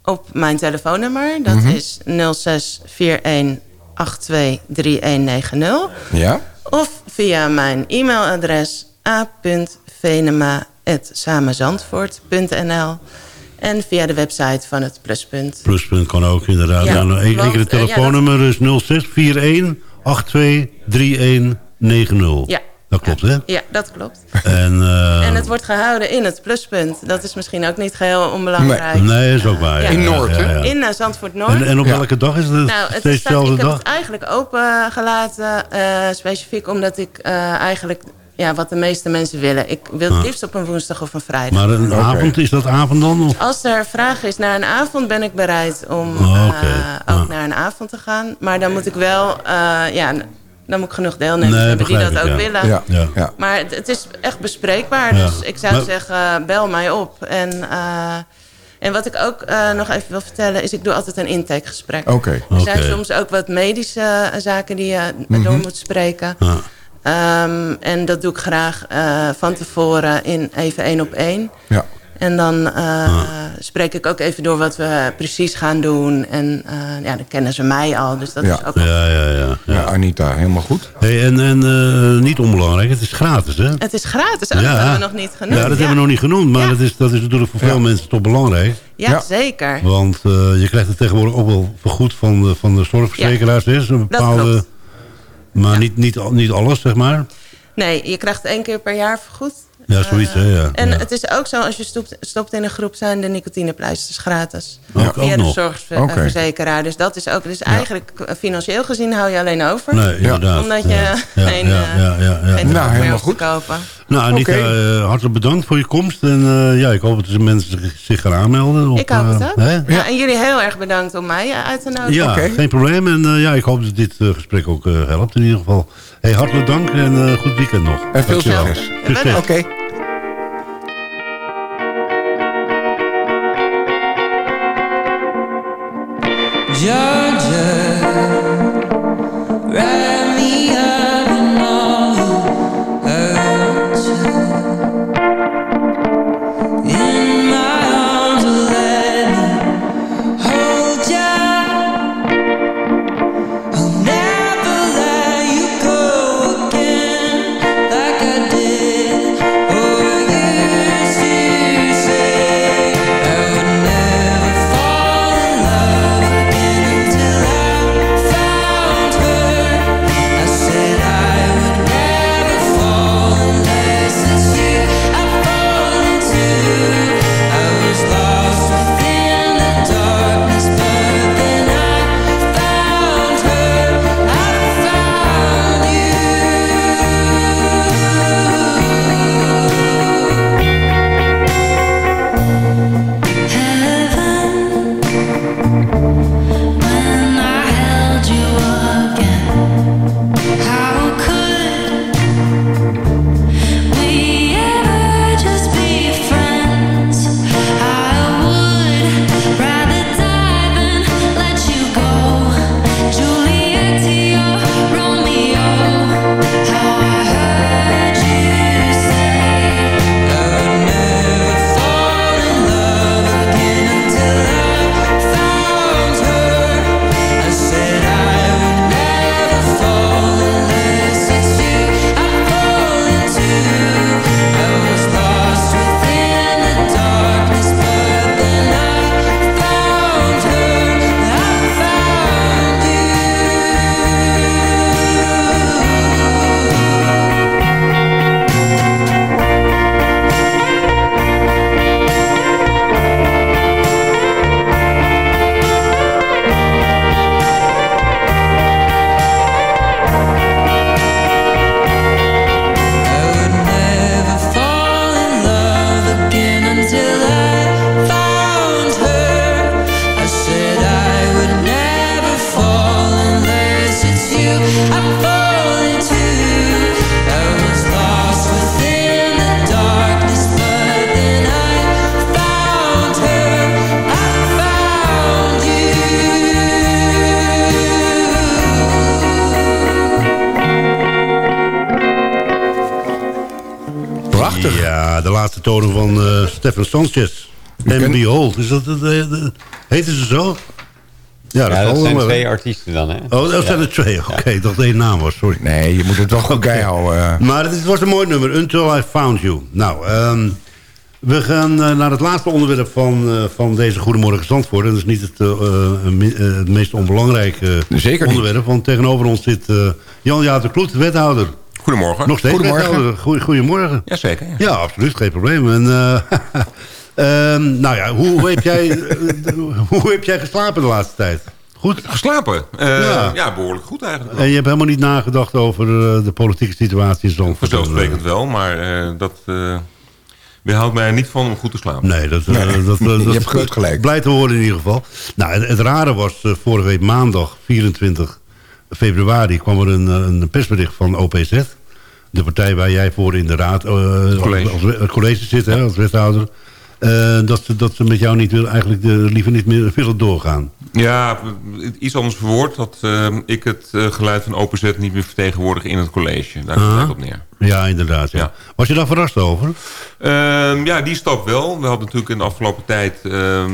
op mijn telefoonnummer. Dat Mhm. is 0641823190. Ja? Of via mijn e-mailadres a.venema.samenzandvoort.nl En via de website van het Pluspunt. Pluspunt kan ook inderdaad. Ja, Ja, nou, één want, keer de eh, ja, telefoonnummer is 0641 823190. Ja. Dat klopt, hè? Ja, dat klopt. En, eh, En het wordt gehouden in het Pluspunt. Dat is misschien ook niet geheel onbelangrijk. Nee, is ook waar. ja. In Noord, ja, hè? ja. In eh, Zandvoort Noord. En, en op Ja. welke dag is het? Nou, het Steeds is ik heb dag? het eigenlijk opengelaten, eh specifiek omdat ik eh, eigenlijk ja, wat de meeste mensen willen. Ik wil het Ah. liefst op een woensdag of een vrijdag. Maar een avond, is dat avond dan? Of? Als er vraag is naar een avond, ben ik bereid om Oh, oké. eh, ook naar een avond te gaan. Maar dan moet ik wel, eh, ja, dan moet ik genoeg deelnemers Nee, hebben die dat ook ja. willen. Ja, ja. Ja. Maar het, het is echt bespreekbaar. Ja. Dus ik zou Maar- zeggen, bel mij op. En, eh, en wat ik ook eh, nog even wil vertellen, is ik doe altijd een intakegesprek. Oké. Er zijn soms ook wat medische eh, zaken die je Mhm. door moet spreken. Ehm, en dat doe ik graag eh, van tevoren in even één op één. Ja. En dan eh, spreek ik ook even door wat we precies gaan doen. En eh, ja, dan kennen ze mij al. Dus dat is ook ja, ja, ja, Ja, Anita, helemaal goed. Hey, en en eh, niet onbelangrijk, het is gratis, hè? Het is gratis. Oh, dat hebben we nog niet genoemd. Ja, dat hebben we nog niet genoemd. Maar dat, is, dat is natuurlijk voor veel mensen toch belangrijk. Ja, zeker. Want eh, je krijgt het tegenwoordig ook wel vergoed van de, van de zorgverzekeraars. Zo'n dat bepaalde, klopt. maar niet, niet, al- niet alles, zeg maar. Nee, je krijgt één keer per jaar vergoed. Ja, zoiets, hè? Ja. En ja. het is ook zo, als je stopt, stopt in een groep, zijn de nicotinepleisters gratis. Ook- ook Via de zorgverzekeraar. Dus dat is ook. Dus eigenlijk eh, financieel gezien hou je alleen over. Nee, inderdaad. Omdat je Ja. Ja, geen, ja, ja, ja, ja. Nou, nou, helemaal goed. kopen. Nou, Anita, Oké. eh, hartelijk bedankt voor je komst. En eh, ja, ik hoop dat de mensen zich, zich gaan aanmelden. Op, Ik hoop het ook. hè? Ja, en jullie heel erg bedankt om mij uit te nodigen. Ja, geen probleem. En ja, ik hoop dat dit gesprek ook helpt in ieder geval. Hey, hartelijk dank en eh, goed weekend nog. En veel Dankjewel. succes. Succes. Oké. Stefan Sanchez. En Behold. Is dat, het, eh, de- heten ze zo? Ja, dat wel, zijn twee artiesten dan, hè? Oh, dat zijn er twee. Oké, dacht dat één naam was, sorry. Nee, je moet het wel goed bijhouden. Maar het, was een mooi nummer, Until I Found You. Nou, ehm, we gaan eh, naar het laatste onderwerp van, eh, van deze Goedemorgen Zandvoort. En dat is niet het, eh, eh, eh, het meest onbelangrijke Zeker niet. onderwerp. Want tegenover ons zit eh, Jan Jater Kloet, wethouder. Goedemorgen. Nog steeds Goedemorgen. Goeie- Goedemorgen. Jazeker. Ja. Ja, absoluut, geen probleem. En, eh, ehm, nou ja, hoe, hoe heb jij, eh, hoe heb jij geslapen de laatste tijd? Goed? Geslapen? Eh, Ja. ja. behoorlijk goed eigenlijk. wel. En je hebt helemaal niet nagedacht over eh, de politieke situatie in Zandvoort? Vanzelfsprekend wel, maar eh, dat eh weerhoudt mij er niet van om goed te slapen. Nee, dat, eh, dat, dat, je hebt groot gelijk. Blij te horen in ieder geval. Nou, het, het rare was, eh, vorige week maandag 24 februari... kwam er een, eh, een persbericht van OPZ. De partij waar jij voor in de raad... eh, College. Als, als college zit, hè, als wethouder. eh, dat, ze, dat ze met jou niet, wil- eigenlijk de, liever niet meer willen doorgaan. Ja, iets anders verwoord. Dat eh, ik het eh, geluid van OPZ niet meer vertegenwoordig in het college. Daar komt het op neer. Ja, inderdaad. Ja. Ja. Was je daar verrast over? Ehm, ja, die stap wel. We hadden natuurlijk in de afgelopen tijd ehm,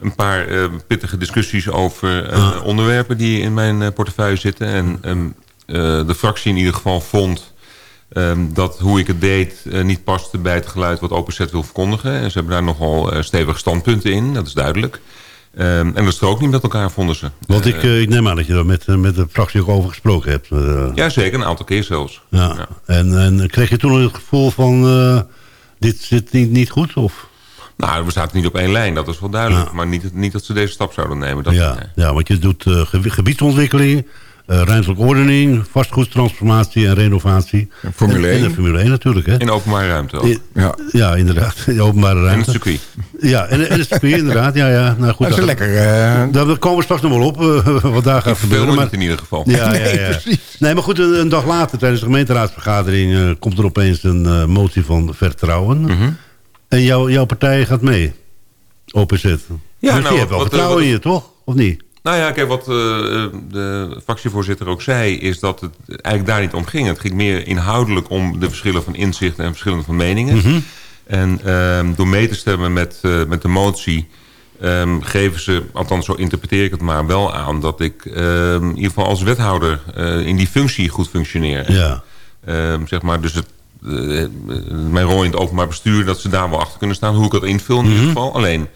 een paar eh, pittige discussies over eh, onderwerpen die in mijn eh, portefeuille zitten. En ehm, eh, de fractie in ieder geval vond ehm, dat hoe ik het deed eh, niet paste bij het geluid wat OPZ wil verkondigen. En ze hebben daar nogal eh, stevige standpunten in, dat is duidelijk. Ehm, en dat strookt niet met elkaar, vonden ze. Want ik, eh, ik neem aan dat je daar met, met de fractie ook over gesproken hebt. ja, zeker. Een aantal keer zelfs. Ja. Ja. En, en kreeg je toen het gevoel van... dit zit niet, niet goed? Of? Nou, we zaten niet op één lijn, dat is wel duidelijk. Ja. Maar niet, niet dat ze deze stap zouden nemen. Dat, ja, ja, want je doet eh, eh, ruimtelijke ordening, vastgoedtransformatie en renovatie. En Formule En, en 1. de Formule 1 natuurlijk, hè? In openbare ruimte ook. Ja. ja, inderdaad. In openbare En het ruimte. circuit. Ja, en, en het circuit inderdaad. Ja, ja. Nou goed, Dat is lekker. eh, Daar komen we straks nog wel op, eh, wat daar gaat gebeuren. maar Maar, niet in ieder geval. ja, ja, Nee, ja. precies. Nee, maar goed, een, een dag later tijdens de gemeenteraadsvergadering... komt er opeens een motie van vertrouwen. Mhm. En jouw jouw partij gaat mee. OPZ. Ja, dus nou, die heeft wel wat- vertrouwen wat- in je, toch? Of niet? Nou ja, kijk, wat eh, de fractievoorzitter ook zei... is dat het eigenlijk daar niet om ging. Het ging meer inhoudelijk om de verschillen van inzichten... en verschillen van meningen. Mhm. En ehm, door mee te stemmen met, eh, met de motie... ehm, geven ze, althans zo interpreteer ik het maar, wel aan... dat ik ehm, in ieder geval als wethouder eh, in die functie goed functioneer. Ja. Zeg maar, dus het, mijn rol in het openbaar bestuur... dat ze daar wel achter kunnen staan. Hoe ik dat invul in Mhm. ieder geval. Alleen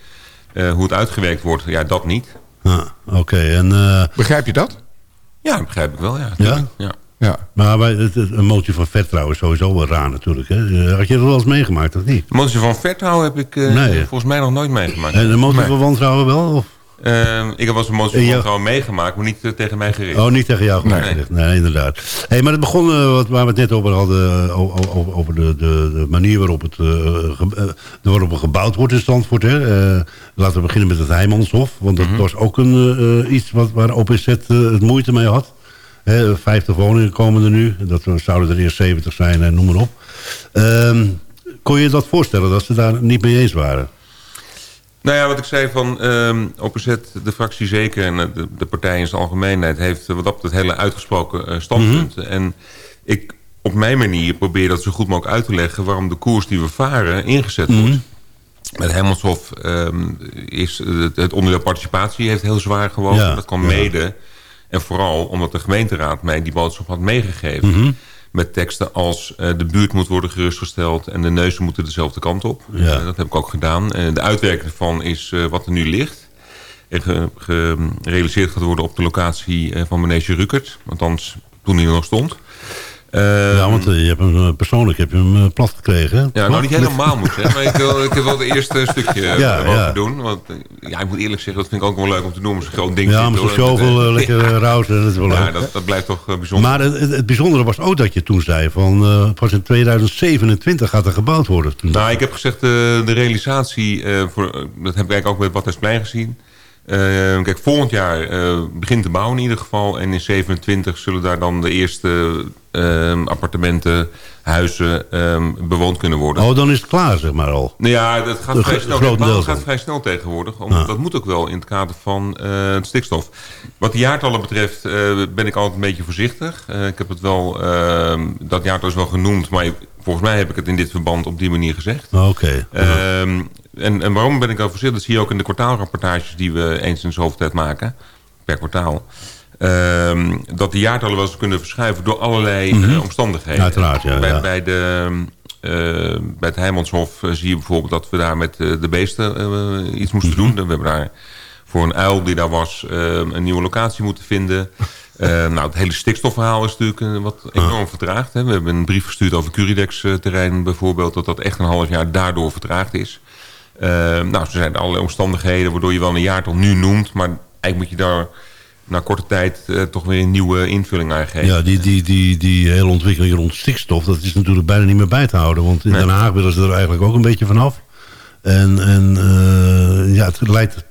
hoe het uitgewerkt wordt, ja, dat niet. Ah, Oké, en... eh, begrijp je dat? Ja, dat begrijp ik wel, ja. Ja? ja. Ja. maar bij het, het- een motie van vertrouwen is sowieso wel raar natuurlijk. Hè? Eh, Had je dat wel eens meegemaakt, of niet? De motie van vertrouwen heb ik eh, Nee. volgens mij nog nooit meegemaakt. En de motie Nee. van wantrouwen wel? Of? Ehm, ik heb wel eens een motie van wantrouwen meegemaakt, maar niet eh, tegen mij gericht. Oh, niet tegen jou gericht. Nee, inderdaad. Hey, maar het begon, eh, wat, waar we het net over hadden... eh, over, over de, de, de manier waarop, het, ge- waarop gebouwd wordt in Zandvoort. Hè? Laten we beginnen met het Heijmanshof. Want dat was ook een, iets wat, waar OPZ het moeite mee had. Hè, 50 woningen komen er nu. Dat zouden er eerst 70 zijn en noem maar op. Ehm, kon je dat voorstellen dat ze daar niet mee eens waren? Nou ja, wat ik zei van ehm OPZ, de fractie zeker... en eh, de, de partij in zijn algemeenheid... heeft eh, wat dat betreft hele uitgesproken eh, standpunten. En ik op mijn manier probeer dat zo goed mogelijk uit te leggen... waarom de koers die we varen ingezet wordt. Met Hemmelshof ehm, is het, het onderdeel participatie heeft heel zwaar gewogen. Ja, dat kwam ja. mede en vooral omdat de gemeenteraad mij die boodschap had meegegeven. Met teksten als eh, de buurt moet worden gerustgesteld en de neuzen moeten dezelfde kant op. Ja. Eh, dat heb ik ook gedaan. Eh, de uitwerking ervan is wat er nu ligt. En ge- gerealiseerd gaat worden op de locatie van Manege Rukert. Althans, toen hij er nog stond. Ehm, ja, want eh, je hebt hem, eh, persoonlijk heb je hem eh, plat gekregen. hè? ja, nou niet helemaal moet zeggen, maar ik, wil, ik heb wel het eerste stukje Ja, ja, ja. doen. Want ja, ik moet eerlijk zeggen, dat vind ik ook wel leuk om te doen. Zo'n groot ding Ja, maar zo'n shovel Dat, eh, lekker ja. uh, rauzen, dat is wel Ja, leuk. dat, dat blijft toch bijzonder. Maar het, het, bijzondere was ook dat je toen zei van eh, pas in 2027 gaat er gebouwd worden. Toen Nou, ik heb gezegd, de realisatie, voor, dat heb ik eigenlijk ook met Badhuisplein gezien. Eh, kijk, volgend jaar eh, begint de bouw in ieder geval. En in 27 zullen daar dan de eerste eh, appartementen, huizen eh, bewoond kunnen worden. Oh, dan is het klaar, zeg maar al. Nou ja, dat gaat vrij snel. De bouw gaat vrij snel tegenwoordig. Omdat Ja. Dat moet ook wel in het kader van eh, het stikstof. Wat de jaartallen betreft eh, ben ik altijd een beetje voorzichtig. Ik heb het wel, dat jaartal is wel genoemd. Maar volgens mij heb ik het in dit verband op die manier gezegd. Oké. Ehm, en, en waarom ben ik al voorzichtig? Dat zie je ook in de kwartaalrapportages die we eens in zoveel tijd maken. Per kwartaal. Ehm, dat de jaartallen wel eens kunnen verschuiven door allerlei eh, omstandigheden. Mhm. Uiteraard, ja, Bij, ja. bij, de, eh, bij het Heimanshof eh, zie je bijvoorbeeld dat we daar met de beesten iets moesten Mhm. doen. We hebben daar voor een uil die daar was een nieuwe locatie moeten vinden. Eh, nou, het hele stikstofverhaal is natuurlijk eh, wat enorm vertraagd. Hè. We hebben een brief gestuurd over Curidex-terrein bijvoorbeeld... dat dat echt een half jaar daardoor vertraagd is. Eh, nou, er zijn allerlei omstandigheden waardoor je wel een jaartal nu noemt... maar eigenlijk moet je daar na korte tijd toch weer een nieuwe invulling aangeeft. Ja, die, die, die, die hele ontwikkeling rond stikstof, dat is natuurlijk bijna niet meer bij te houden. Want in Nee. Den Haag willen ze er eigenlijk ook een beetje vanaf. En, en ja, het leidt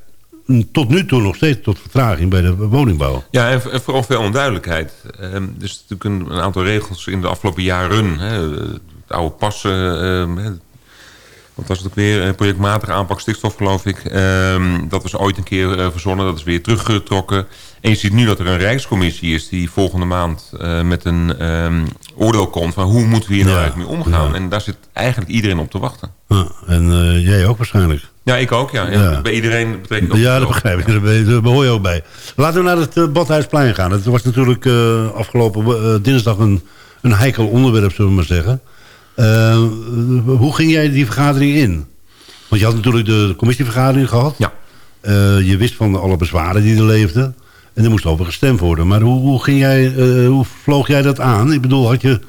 tot nu toe nog steeds tot vertraging bij de woningbouw. Ja, en, vooral veel onduidelijkheid. Er is natuurlijk een, een aantal regels in de afgelopen jaren. Hè, het oude passen, ehm, wat was het ook weer? Eh, Projectmatige aanpak stikstof, geloof ik. Ehm, dat was ooit een keer eh, verzonnen, dat is weer teruggetrokken. En je ziet nu dat er een rijkscommissie is die volgende maand eh, met een ehm, oordeel komt van hoe moeten we hier nou Ja, eigenlijk mee omgaan. ja. En daar zit eigenlijk iedereen op te wachten. Ja, en eh, jij ook waarschijnlijk. Ja, ik ook, ja. Ja. Bij iedereen ik ook Ja, dat begrijp ik. Daar behoor je ook bij. Laten we naar het Badhuisplein gaan. Het was natuurlijk afgelopen dinsdag een, een heikel onderwerp, zullen we maar zeggen. Eh, hoe ging jij die vergadering in? Want je had natuurlijk de, de commissievergadering gehad. Ja. Eh, je wist van alle bezwaren die er leefden. En er moest over gestemd worden. Maar hoe, hoe, ging jij, eh, hoe vloog jij dat aan? Ik bedoel, had je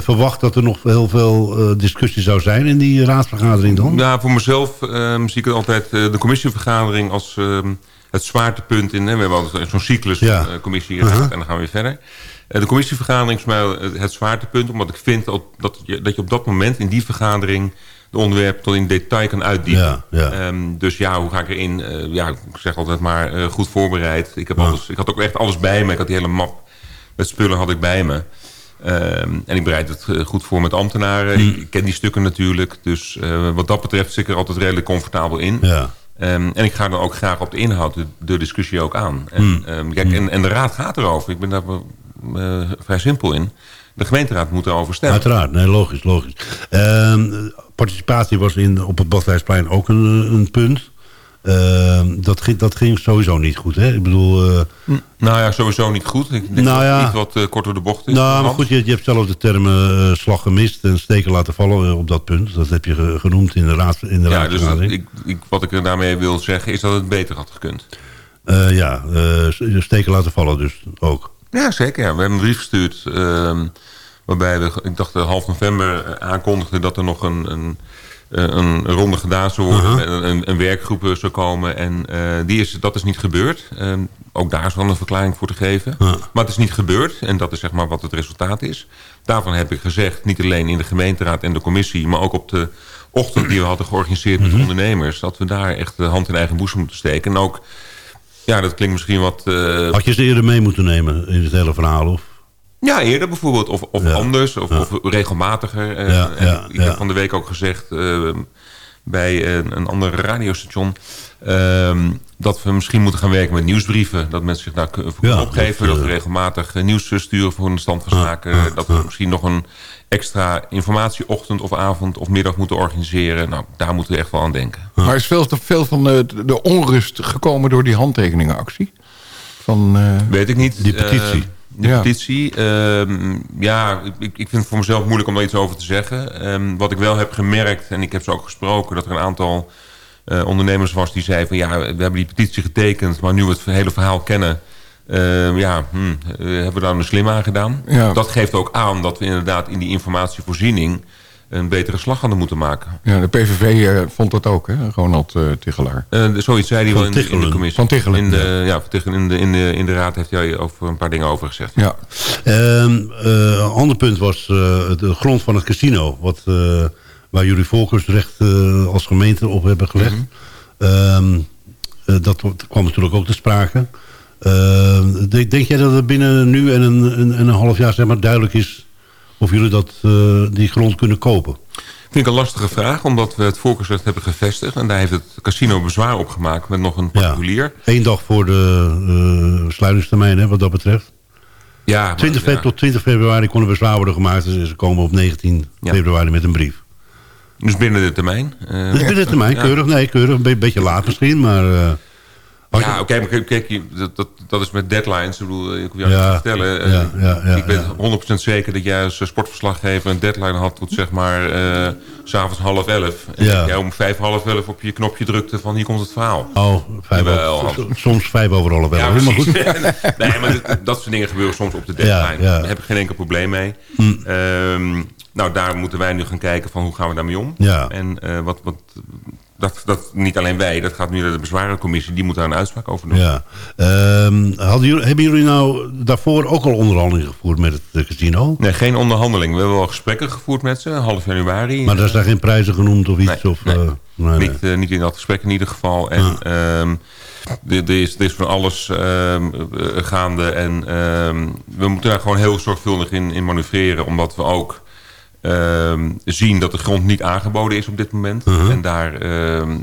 verwacht dat er nog heel veel discussie zou zijn in die raadsvergadering dan? Nou, voor mezelf ehm, zie ik het altijd de commissievergadering als ehm, het zwaartepunt in. Hè. We hebben altijd zo'n cyclus Ja. eh, Uh-huh. en dan gaan we weer verder. Eh, de commissievergadering is mij het, zwaartepunt, omdat ik vind dat, dat, je, dat je op dat moment in die vergadering de onderwerp tot in detail kan uitdiepen. Ja, ja. Ehm, dus ja, hoe ga ik erin? Eh, ja, ik zeg altijd maar eh, goed voorbereid. Ik, heb alles, ik had ook echt alles bij me. Ik had die hele map met spullen had ik bij me. Ehm, en ik bereid het eh, goed voor met ambtenaren. Hmm. Ik, ken die stukken natuurlijk. Dus eh, wat dat betreft zit ik er altijd redelijk comfortabel in. Ja. Ehm, en ik ga dan ook graag op de inhoud de, de discussie ook aan. En, Hmm. ehm, kijk, en, en de raad gaat erover. Ik ben daar eh, vrij simpel in. De gemeenteraad moet erover stemmen. Uiteraard, nee, logisch, logisch. Ehm, participatie was in, op het Badhuisplein ook een, een punt. Ehm, dat, ging, dat ging sowieso niet goed, hè? Ik bedoel... eh, Nou ja, sowieso niet goed. Ik denk Nou dat ja. het niet wat eh, kort door de bocht is. nou, maar goed, je, je hebt zelf de termen eh, slag gemist en steken laten vallen op dat punt. Dat heb je ge- genoemd in de, raad, in de Ja, dus dat- ik, ik, wat ik er daarmee wil zeggen is dat het beter had gekund. Ja, steken laten vallen dus ook. Ja, zeker. Ja. We hebben een brief gestuurd ehm, waarbij we, ik dacht half november aankondigden dat er nog een, een, een ronde gedaan zou worden. Een, een, werkgroep eh, zou komen. En eh, die is, dat is niet gebeurd. Ehm, ook daar is wel een verklaring voor te geven. Maar het is niet gebeurd. En dat is zeg maar wat het resultaat is. Daarvan heb ik gezegd, niet alleen in de gemeenteraad en de commissie... maar ook op de ochtend die we hadden georganiseerd met de ondernemers... dat we daar echt de hand in eigen boezem moeten steken. En ook, ja, dat klinkt misschien wat... eh, Had je ze eerder mee moeten nemen in het hele verhaal? Of? Ja, eerder bijvoorbeeld. Of, of Ja. anders. Of, Ja. of regelmatiger. Eh, Ja, en ja, ik ja. heb van de week ook gezegd... eh, bij een, een ander radiostation... ehm, dat we misschien moeten gaan werken met nieuwsbrieven. Dat mensen zich daar voor kunnen Ja, opgeven. dat, Dat, we eh, regelmatig eh, nieuws sturen voor een stand van zaken. ja, dat we ja. misschien nog een extra informatieochtend of avond of middag moeten organiseren. Nou, daar moeten we echt wel aan denken. Maar is veel, veel van de, de onrust gekomen door die handtekeningenactie? Van, eh, Weet ik niet. Die petitie. De Ja. petitie. ehm, ja, ik, ik vind het voor mezelf moeilijk om daar iets over te zeggen. Ehm, wat ik wel heb gemerkt, en ik heb ze ook gesproken... dat er een aantal eh, ondernemers was die zeiden van... ja, we hebben die petitie getekend, maar nu we het hele verhaal kennen... ehm, ja, hm, eh, hebben we daar een slim aan gedaan. Ja. Dat geeft ook aan dat we inderdaad in die informatievoorziening... een betere slag hadden moeten maken. ja, de PVV eh, vond dat ook, hè? Ronald eh Tichelaar. Eh, zoiets zei hij Van wel in de, in de Tichelen. commissie. Van Tichelen, In de, ja, van. In de, in, de, in de raad heeft hij over een paar dingen over gezegd. Ja. Ehm, eh, een ander punt was eh, de grond van het casino. Wat, eh, waar jullie eh, als gemeente op hebben gelegd. Ehm, eh, dat kwam natuurlijk ook te sprake. Ehm, denk, denk jij dat het binnen nu en een, een, en een half jaar zeg maar, duidelijk is... of jullie dat, eh, die grond kunnen kopen? Vind ik een lastige vraag, omdat we het voorkeursrecht hebben gevestigd. En daar heeft het casino bezwaar op gemaakt met nog een particulier. Eén dag voor de eh, sluitingstermijn, hè, wat dat betreft. Ja, maar- 20 fe- ja. Tot 20 februari kon er bezwaar worden gemaakt. Dus ze komen op 19 Ja. februari met een brief. Dus binnen de termijn. Eh, Dus binnen de termijn, ja. keurig. Nee, keurig. Een be- beetje laat misschien, maar... je- Ja, oké, maar kijk, je- dat, dat, dat is met deadlines. Ik bedoel, ik hoef jou Ja, niet te vertellen. Eh, ik ben ja. 100% zeker dat jij als eh, sportverslaggever een deadline had tot zeg maar eh, s s'avonds half elf. En jij om vijf half elf op je knopje drukte van hier komt het verhaal. Oh, vijf over, soms vijf over half elf. Ja, maar goed. nee, maar dat, dat soort dingen gebeuren soms op de deadline. Daar heb ik geen enkel probleem mee. Hm. Ehm, nou, daar moeten wij nu gaan kijken van hoe gaan we daarmee om. Ja. En eh, wat, wat, dat, dat niet alleen wij, dat gaat nu naar de bezwarencommissie. Die moet daar een uitspraak over doen. Ja. Ehm, hadden jullie, hebben jullie nou daarvoor ook al onderhandelingen gevoerd met het eh, casino? Nee, geen onderhandeling. We hebben wel gesprekken gevoerd met ze, half januari. Maar er zijn geen prijzen genoemd of iets? Nee, of, nee. eh, nee. Niet, eh, niet in dat gesprek in ieder geval. En ehm, er, er is, is van alles ehm, eh, gaande. En we moeten daar gewoon heel zorgvuldig in, in manoeuvreren. Omdat we ook zien dat de grond niet aangeboden is op dit moment. Uh-huh. En daar, ehm,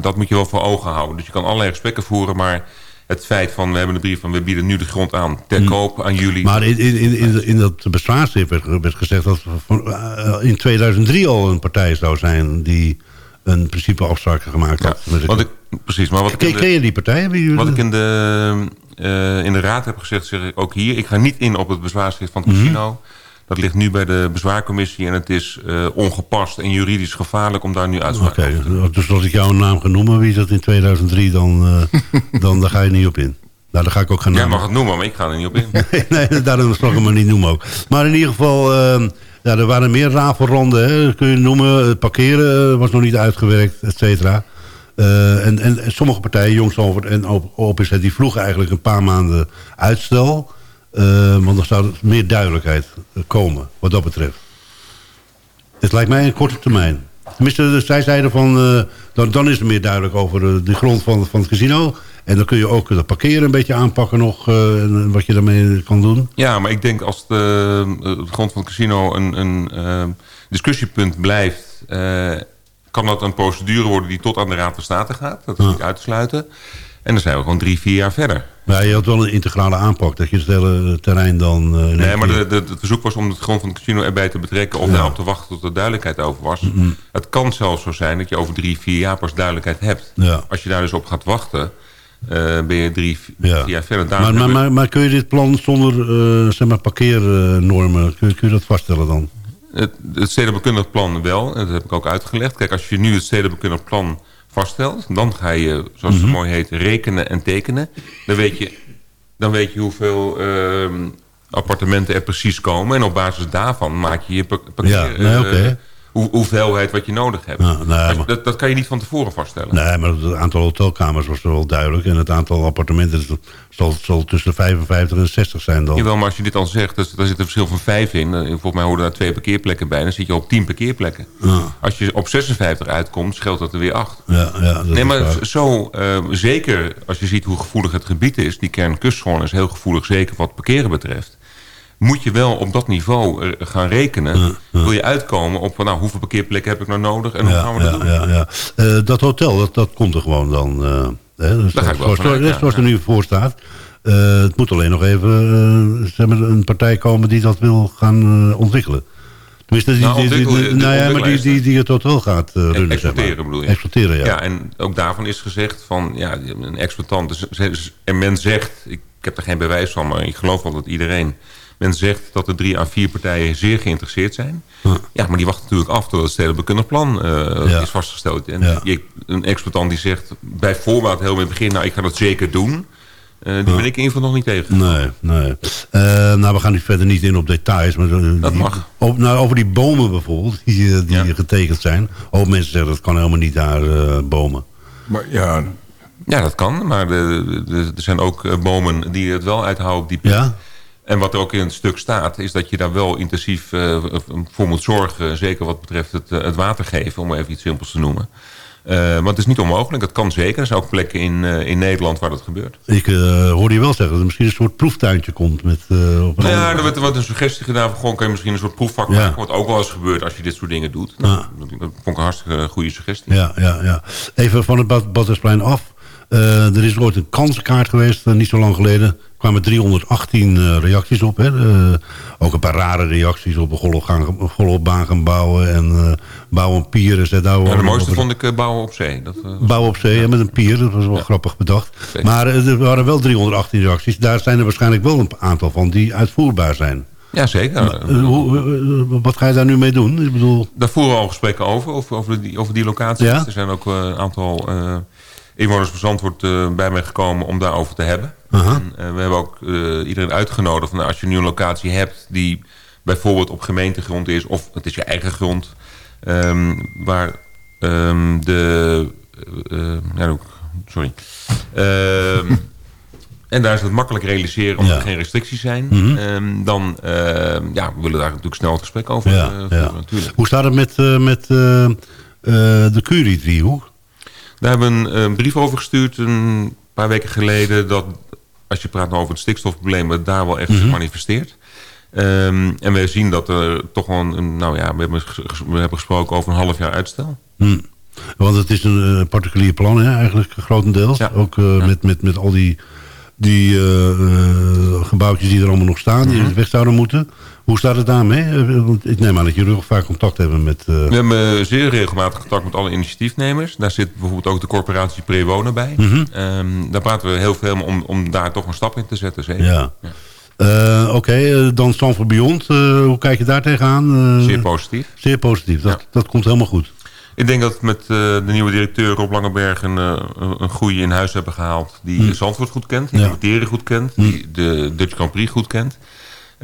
dat moet je wel voor ogen houden. Dus je kan allerlei gesprekken voeren, maar... Het feit van, we hebben de brief van, we bieden nu de grond aan ter koop aan jullie. Maar in, in, in, in, dat bezwaarschrift werd, gezegd dat eh, in 2003 al een partij zou zijn die een principe afspraak gemaakt had. Wat ik, precies, maar wat ik, ken, je die partij? Hebben jullie- wat ik in de, eh, in de raad heb gezegd, zeg ik ook hier. Ik ga niet in op het bezwaarschrift van het Mhm. casino. Dat ligt nu bij de bezwaarcommissie en het is eh, ongepast en juridisch gevaarlijk om daar nu uitspraak Oké, dus als ik jouw naam ga noemen, wie is dat in 2003, dan, eh, dan daar ga je niet op in. Nou, daar ga ik ook gaan Jij namen. mag het noemen, maar ik ga er niet op in. nee, daarom zal ik hem maar niet noemen ook. Maar in ieder geval, eh, ja, er waren meer rafelranden, hè, kun je noemen. Het parkeren eh, was nog niet uitgewerkt, et cetera. En, en, sommige partijen, Jongsover en Op- OPZ, die vroegen eigenlijk een paar maanden uitstel. Eh, want dan zou er meer duidelijkheid eh, komen, wat dat betreft. Het lijkt mij een korte termijn. Tenminste, zij zeiden van, eh, dan, dan is er meer duidelijk over de, de grond van, van het casino. En dan kun je ook dat parkeren een beetje aanpakken nog, eh, en wat je daarmee kan doen. Ja, maar ik denk als de, eh, de grond van het casino een, een eh, discussiepunt blijft... eh, kan dat een procedure worden die tot aan de Raad van State gaat. Dat is niet uit te sluiten. En dan zijn we gewoon drie, vier jaar verder. Maar je had wel een integrale aanpak, dat je het hele terrein dan... eh, Nee, maar de, de, het verzoek was om de grond van het casino erbij te betrekken... of Ja. daarop te wachten tot er duidelijkheid over was. Het kan zelfs zo zijn dat je over drie, vier jaar pas duidelijkheid hebt. Ja. Als je daar dus op gaat wachten, eh, ben je drie, vier Ja. jaar verder. Maar, maar, maar, maar kun je dit plan zonder eh, zeg maar parkeernormen, kun, je- kun je dat vaststellen dan? Het, het stedenbekundig plan wel, en dat heb ik ook uitgelegd. Kijk, als je nu het stedenbekundig plan vaststelt... dan ga je, zoals Mhm. het mooi heet, rekenen en tekenen. Dan weet je, dan weet je hoeveel ehm, appartementen er precies komen. En op basis daarvan maak je je pa- parkeer... Ja, nee, eh. Hoe- hoeveelheid wat je nodig hebt. Maar- dat, dat kan je niet van tevoren vaststellen. Nee, maar het aantal hotelkamers was wel duidelijk. En het aantal appartementen zal, zal tussen de 55 en 60 zijn dan. Jawel, maar als je dit al zegt, dus, daar zit een verschil van vijf in. Eh, Volgens mij horen daar twee parkeerplekken bij. Dan zit je op tien parkeerplekken. Ja. Als je op 56 uitkomt, scheelt dat er weer acht. Ja, ja, nee, maar zo, eh, zeker als je ziet hoe gevoelig het gebied is... die kernkustzone is heel gevoelig, zeker wat parkeren betreft... moet je wel op dat niveau eh, gaan rekenen. Wil je uitkomen op van, nou, hoeveel parkeerplekken heb ik nou nodig... en hoe gaan we dat doen? ja, ja. Eh, dat hotel, dat, dat komt er gewoon dan. eh, hè, dus Daar ga ik wel zoals, vanuit, er nu voor staat. Het moet alleen nog even zeg maar, een partij komen die dat wil gaan ontwikkelen. Tenminste, die, Nou, die, nou ja, maar die, die, die het hotel gaat runnen. zeg Exploiteren maar. bedoel je? Exploiteren, ja. Ja, en ook daarvan is gezegd van, ja, een exploitant... Dus, en men zegt, ik, ik heb er geen bewijs van, maar ik geloof wel dat iedereen... Men zegt dat de drie à vier partijen zeer geïnteresseerd zijn. Ja, maar die wachten natuurlijk af tot het stedenbekundig plan eh, Ja. is vastgesteld. En Ja. je- een exploitant die zegt bij voorbaat heel in het begin... nou, ik ga dat zeker doen. eh, die ben ik in ieder geval nog niet tegen. Nee, nee. Eh, nou, we gaan nu verder niet in op details. Maar, Dat die- mag. Op, nou, over die bomen bijvoorbeeld, die, die getekend zijn. Ook mensen zeggen dat kan helemaal niet daar eh, bomen. Maar ja, Ja, dat kan. Maar er zijn ook bomen die het wel uithouden op die plek. Ja? En wat er ook in het stuk staat, is dat je daar wel intensief eh, voor moet zorgen. Zeker wat betreft het, eh, het water geven, om even iets simpels te noemen. Eh, maar het is niet onmogelijk, dat kan zeker. Er zijn ook plekken in, eh, in Nederland waar dat gebeurt. Ik eh, hoorde je wel zeggen dat er misschien een soort proeftuintje komt. Met, eh, op een Nou ja, er wordt, er wordt een suggestie gedaan van gewoon kan je misschien een soort proefvak Ja. maken. Wat ook wel eens gebeurt als je dit soort dingen doet. Nou, dat, dat vond ik een hartstikke goede suggestie. Ja, ja, ja. Even van het Bad- af. Eh, er is ooit een kansenkaart geweest, eh, niet zo lang geleden. Er kwamen 318 eh, reacties op. Hè. Ook een paar rare reacties op een golfbaan gaan bouwen. En bouwen een pier. En zet daar de mooiste over- vond ik bouwen op zee. Dat, Bouwen op zee, hè, met een pier. Dat was wel grappig bedacht. Zeker. Maar er waren wel 318 reacties. Daar zijn er waarschijnlijk wel een aantal van die uitvoerbaar zijn. ja, zeker. Hoe- wat ga je daar nu mee doen? Ik bedoel... Daar voeren we al gesprekken over, over, over, die, over die locaties. Ja? Er zijn ook een aantal inwoners van Zandvoort eh, bij mij gekomen om daarover te hebben. En, eh, we hebben ook eh, iedereen uitgenodigd. Van, nou, als je nu een locatie hebt die bijvoorbeeld op gemeentegrond is... of het is je eigen grond... ehm, waar ehm, de ja, ook- sorry. Ehm, en daar is het makkelijk realiseren omdat Ja. er geen restricties zijn. Mhm. Dan ja, we willen daar natuurlijk snel het gesprek over Ja, ja. voeren, natuurlijk. Hoe staat het met, met de Curie-driehoek? Daar hebben we een, een brief over gestuurd een paar weken geleden... dat als je praat nou over het stikstofprobleem... het daar wel echt Mhm. zich manifesteert. Ehm, en we zien dat er toch wel een- nou ja, we hebben, we hebben gesproken over een half jaar uitstel. Hm. Want het is een eh, particulier plan, hè, eigenlijk grotendeels. Ja. Ook eh, met, met, met al die, die eh, eh, gebouwtjes die er allemaal nog staan... Mhm. die weg zouden moeten. Hoe staat het daarmee? Eh, Want ik neem aan dat jullie ook vaak contact hebben met... eh, We hebben zeer regelmatig contact met alle initiatiefnemers. Daar zit bijvoorbeeld ook de corporatie Prewonen bij. Mhm. Ehm, daar praten we heel veel om, om daar toch een stap in te zetten. Zeker. Ja. Eh, Oké, eh, dan Stanford Beyond. eh, hoe kijk je daar tegenaan? Eh, Zeer positief. Zeer positief. Dat, dat komt helemaal goed. Ik denk dat met eh, de nieuwe directeur Rob Langenberg een, eh, een- goede in huis hebben gehaald. Die Hm. Zandvoort goed kent, die Ja. de goed kent, die de Dutch Grand Prix goed kent.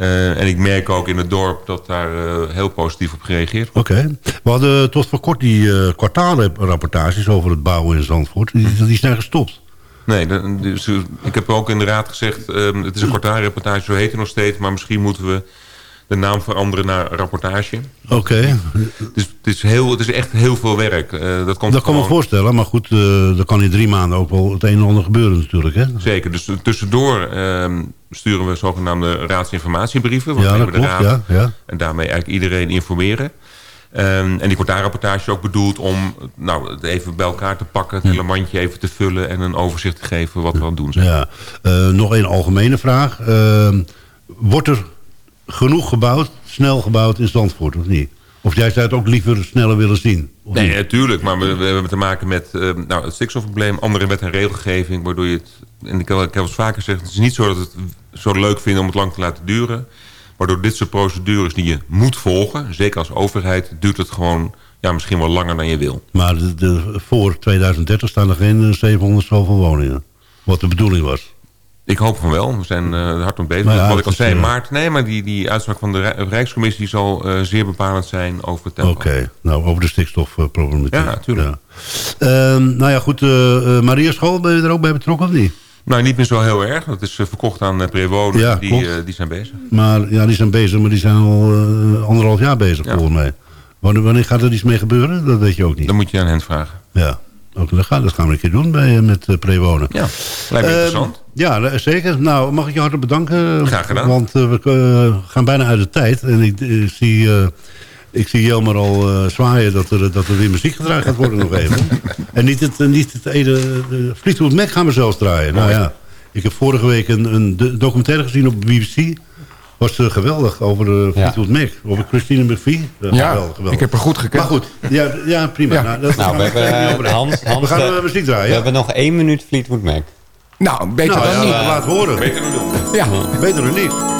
Eh, en ik merk ook in het dorp dat daar eh, heel positief op gereageerd wordt. Oké. We hadden tot voor kort die eh kwartaalrapportages over het bouwen in Zandvoort. Die, die zijn gestopt. Nee, de- dus, ik heb ook in de raad gezegd, eh, het is een kwartaalreportage, zo heet het nog steeds. Maar misschien moeten we de naam veranderen naar rapportage. Oké. Het is, het is, heel, het is echt heel veel werk. Dat komt Dat kan me voorstellen. Maar goed, uh, er kan in drie maanden ook wel het een en ander gebeuren natuurlijk. Hè? Zeker, dus tussendoor ehm, sturen we zogenaamde raadsinformatiebrieven. Ja, waarmee dat we de klopt, raad ja, ja. En daarmee eigenlijk iedereen informeren. Ehm, en die kwartaalrapportage is ook bedoeld om nou, het even bij elkaar te pakken... het hele mandje even te vullen en een overzicht te geven wat we aan het doen zijn. Ja. Uh, nog een algemene vraag. Uh, wordt er genoeg gebouwd, snel gebouwd in Zandvoort of niet? Of jij zou het ook liever sneller willen zien? Nee, natuurlijk. Maar we, we hebben te maken met uh, nou, het stikstofprobleem, andere wet en regelgeving, waardoor je het. En ik heb, ik heb het vaker gezegd: het is niet zo dat het zo leuk vinden om het lang te laten duren. Waardoor dit soort procedures die je moet volgen, zeker als overheid, duurt het gewoon ja, misschien wel langer dan je wil. Maar de, de, voor 2030 staan er geen 700 zoveel woningen. Wat de bedoeling was. Ik hoop van wel. We zijn uh, hard mee bezig. Maar ja, Wat ik al zei, uh, maart. Nee, maar die, die uitspraak van de Rij- Rijkscommissie zal uh, zeer bepalend zijn over het tempo. Oké, nou over de stikstofproblematiek. Ja, natuurlijk. Ja. Uh, nou ja, goed. Maria School, ben je er ook bij betrokken of niet? Nou, niet meer zo heel erg. Dat is verkocht aan Prewonen. Ja, die, die zijn bezig. Maar ja, die zijn bezig, maar die zijn al anderhalf jaar bezig volgens mij. Wanneer, wanneer gaat er iets mee gebeuren? Dat weet je ook niet. Dan moet je aan hen vragen. Ja, ook, dat, gaan, dat gaan we een keer doen bij, uh, met uh, Prewonen. Ja, lijkt me Ehm, interessant. Ja, zeker. Nou, mag ik je hartelijk bedanken. Graag gedaan. Want uh, we gaan bijna uit de tijd. En ik, ik zie... Ik zie Jelmer al uh, zwaaien dat er, dat er weer muziek gedraaid gaat worden nog even. En niet het, niet het ene... Uh, Fleetwood Mac gaan we zelfs draaien. Nou ja, ik heb vorige week een, een documentaire gezien op BBC. Was uh, geweldig over de Fleetwood ja. Mac. Over Christine McVie. Uh, ja, geweldig, geweldig. ik heb er goed gekeken. Maar goed, ja, ja prima. Ja. Nou, dat Nou, we, hebben, Hans, Hans, we gaan uh, muziek draaien. We hebben nog één minuut Fleetwood Mac. Nou, beter nou, dan ja, niet. Laat horen. Beter dan doen. Ja. Beter dan niet.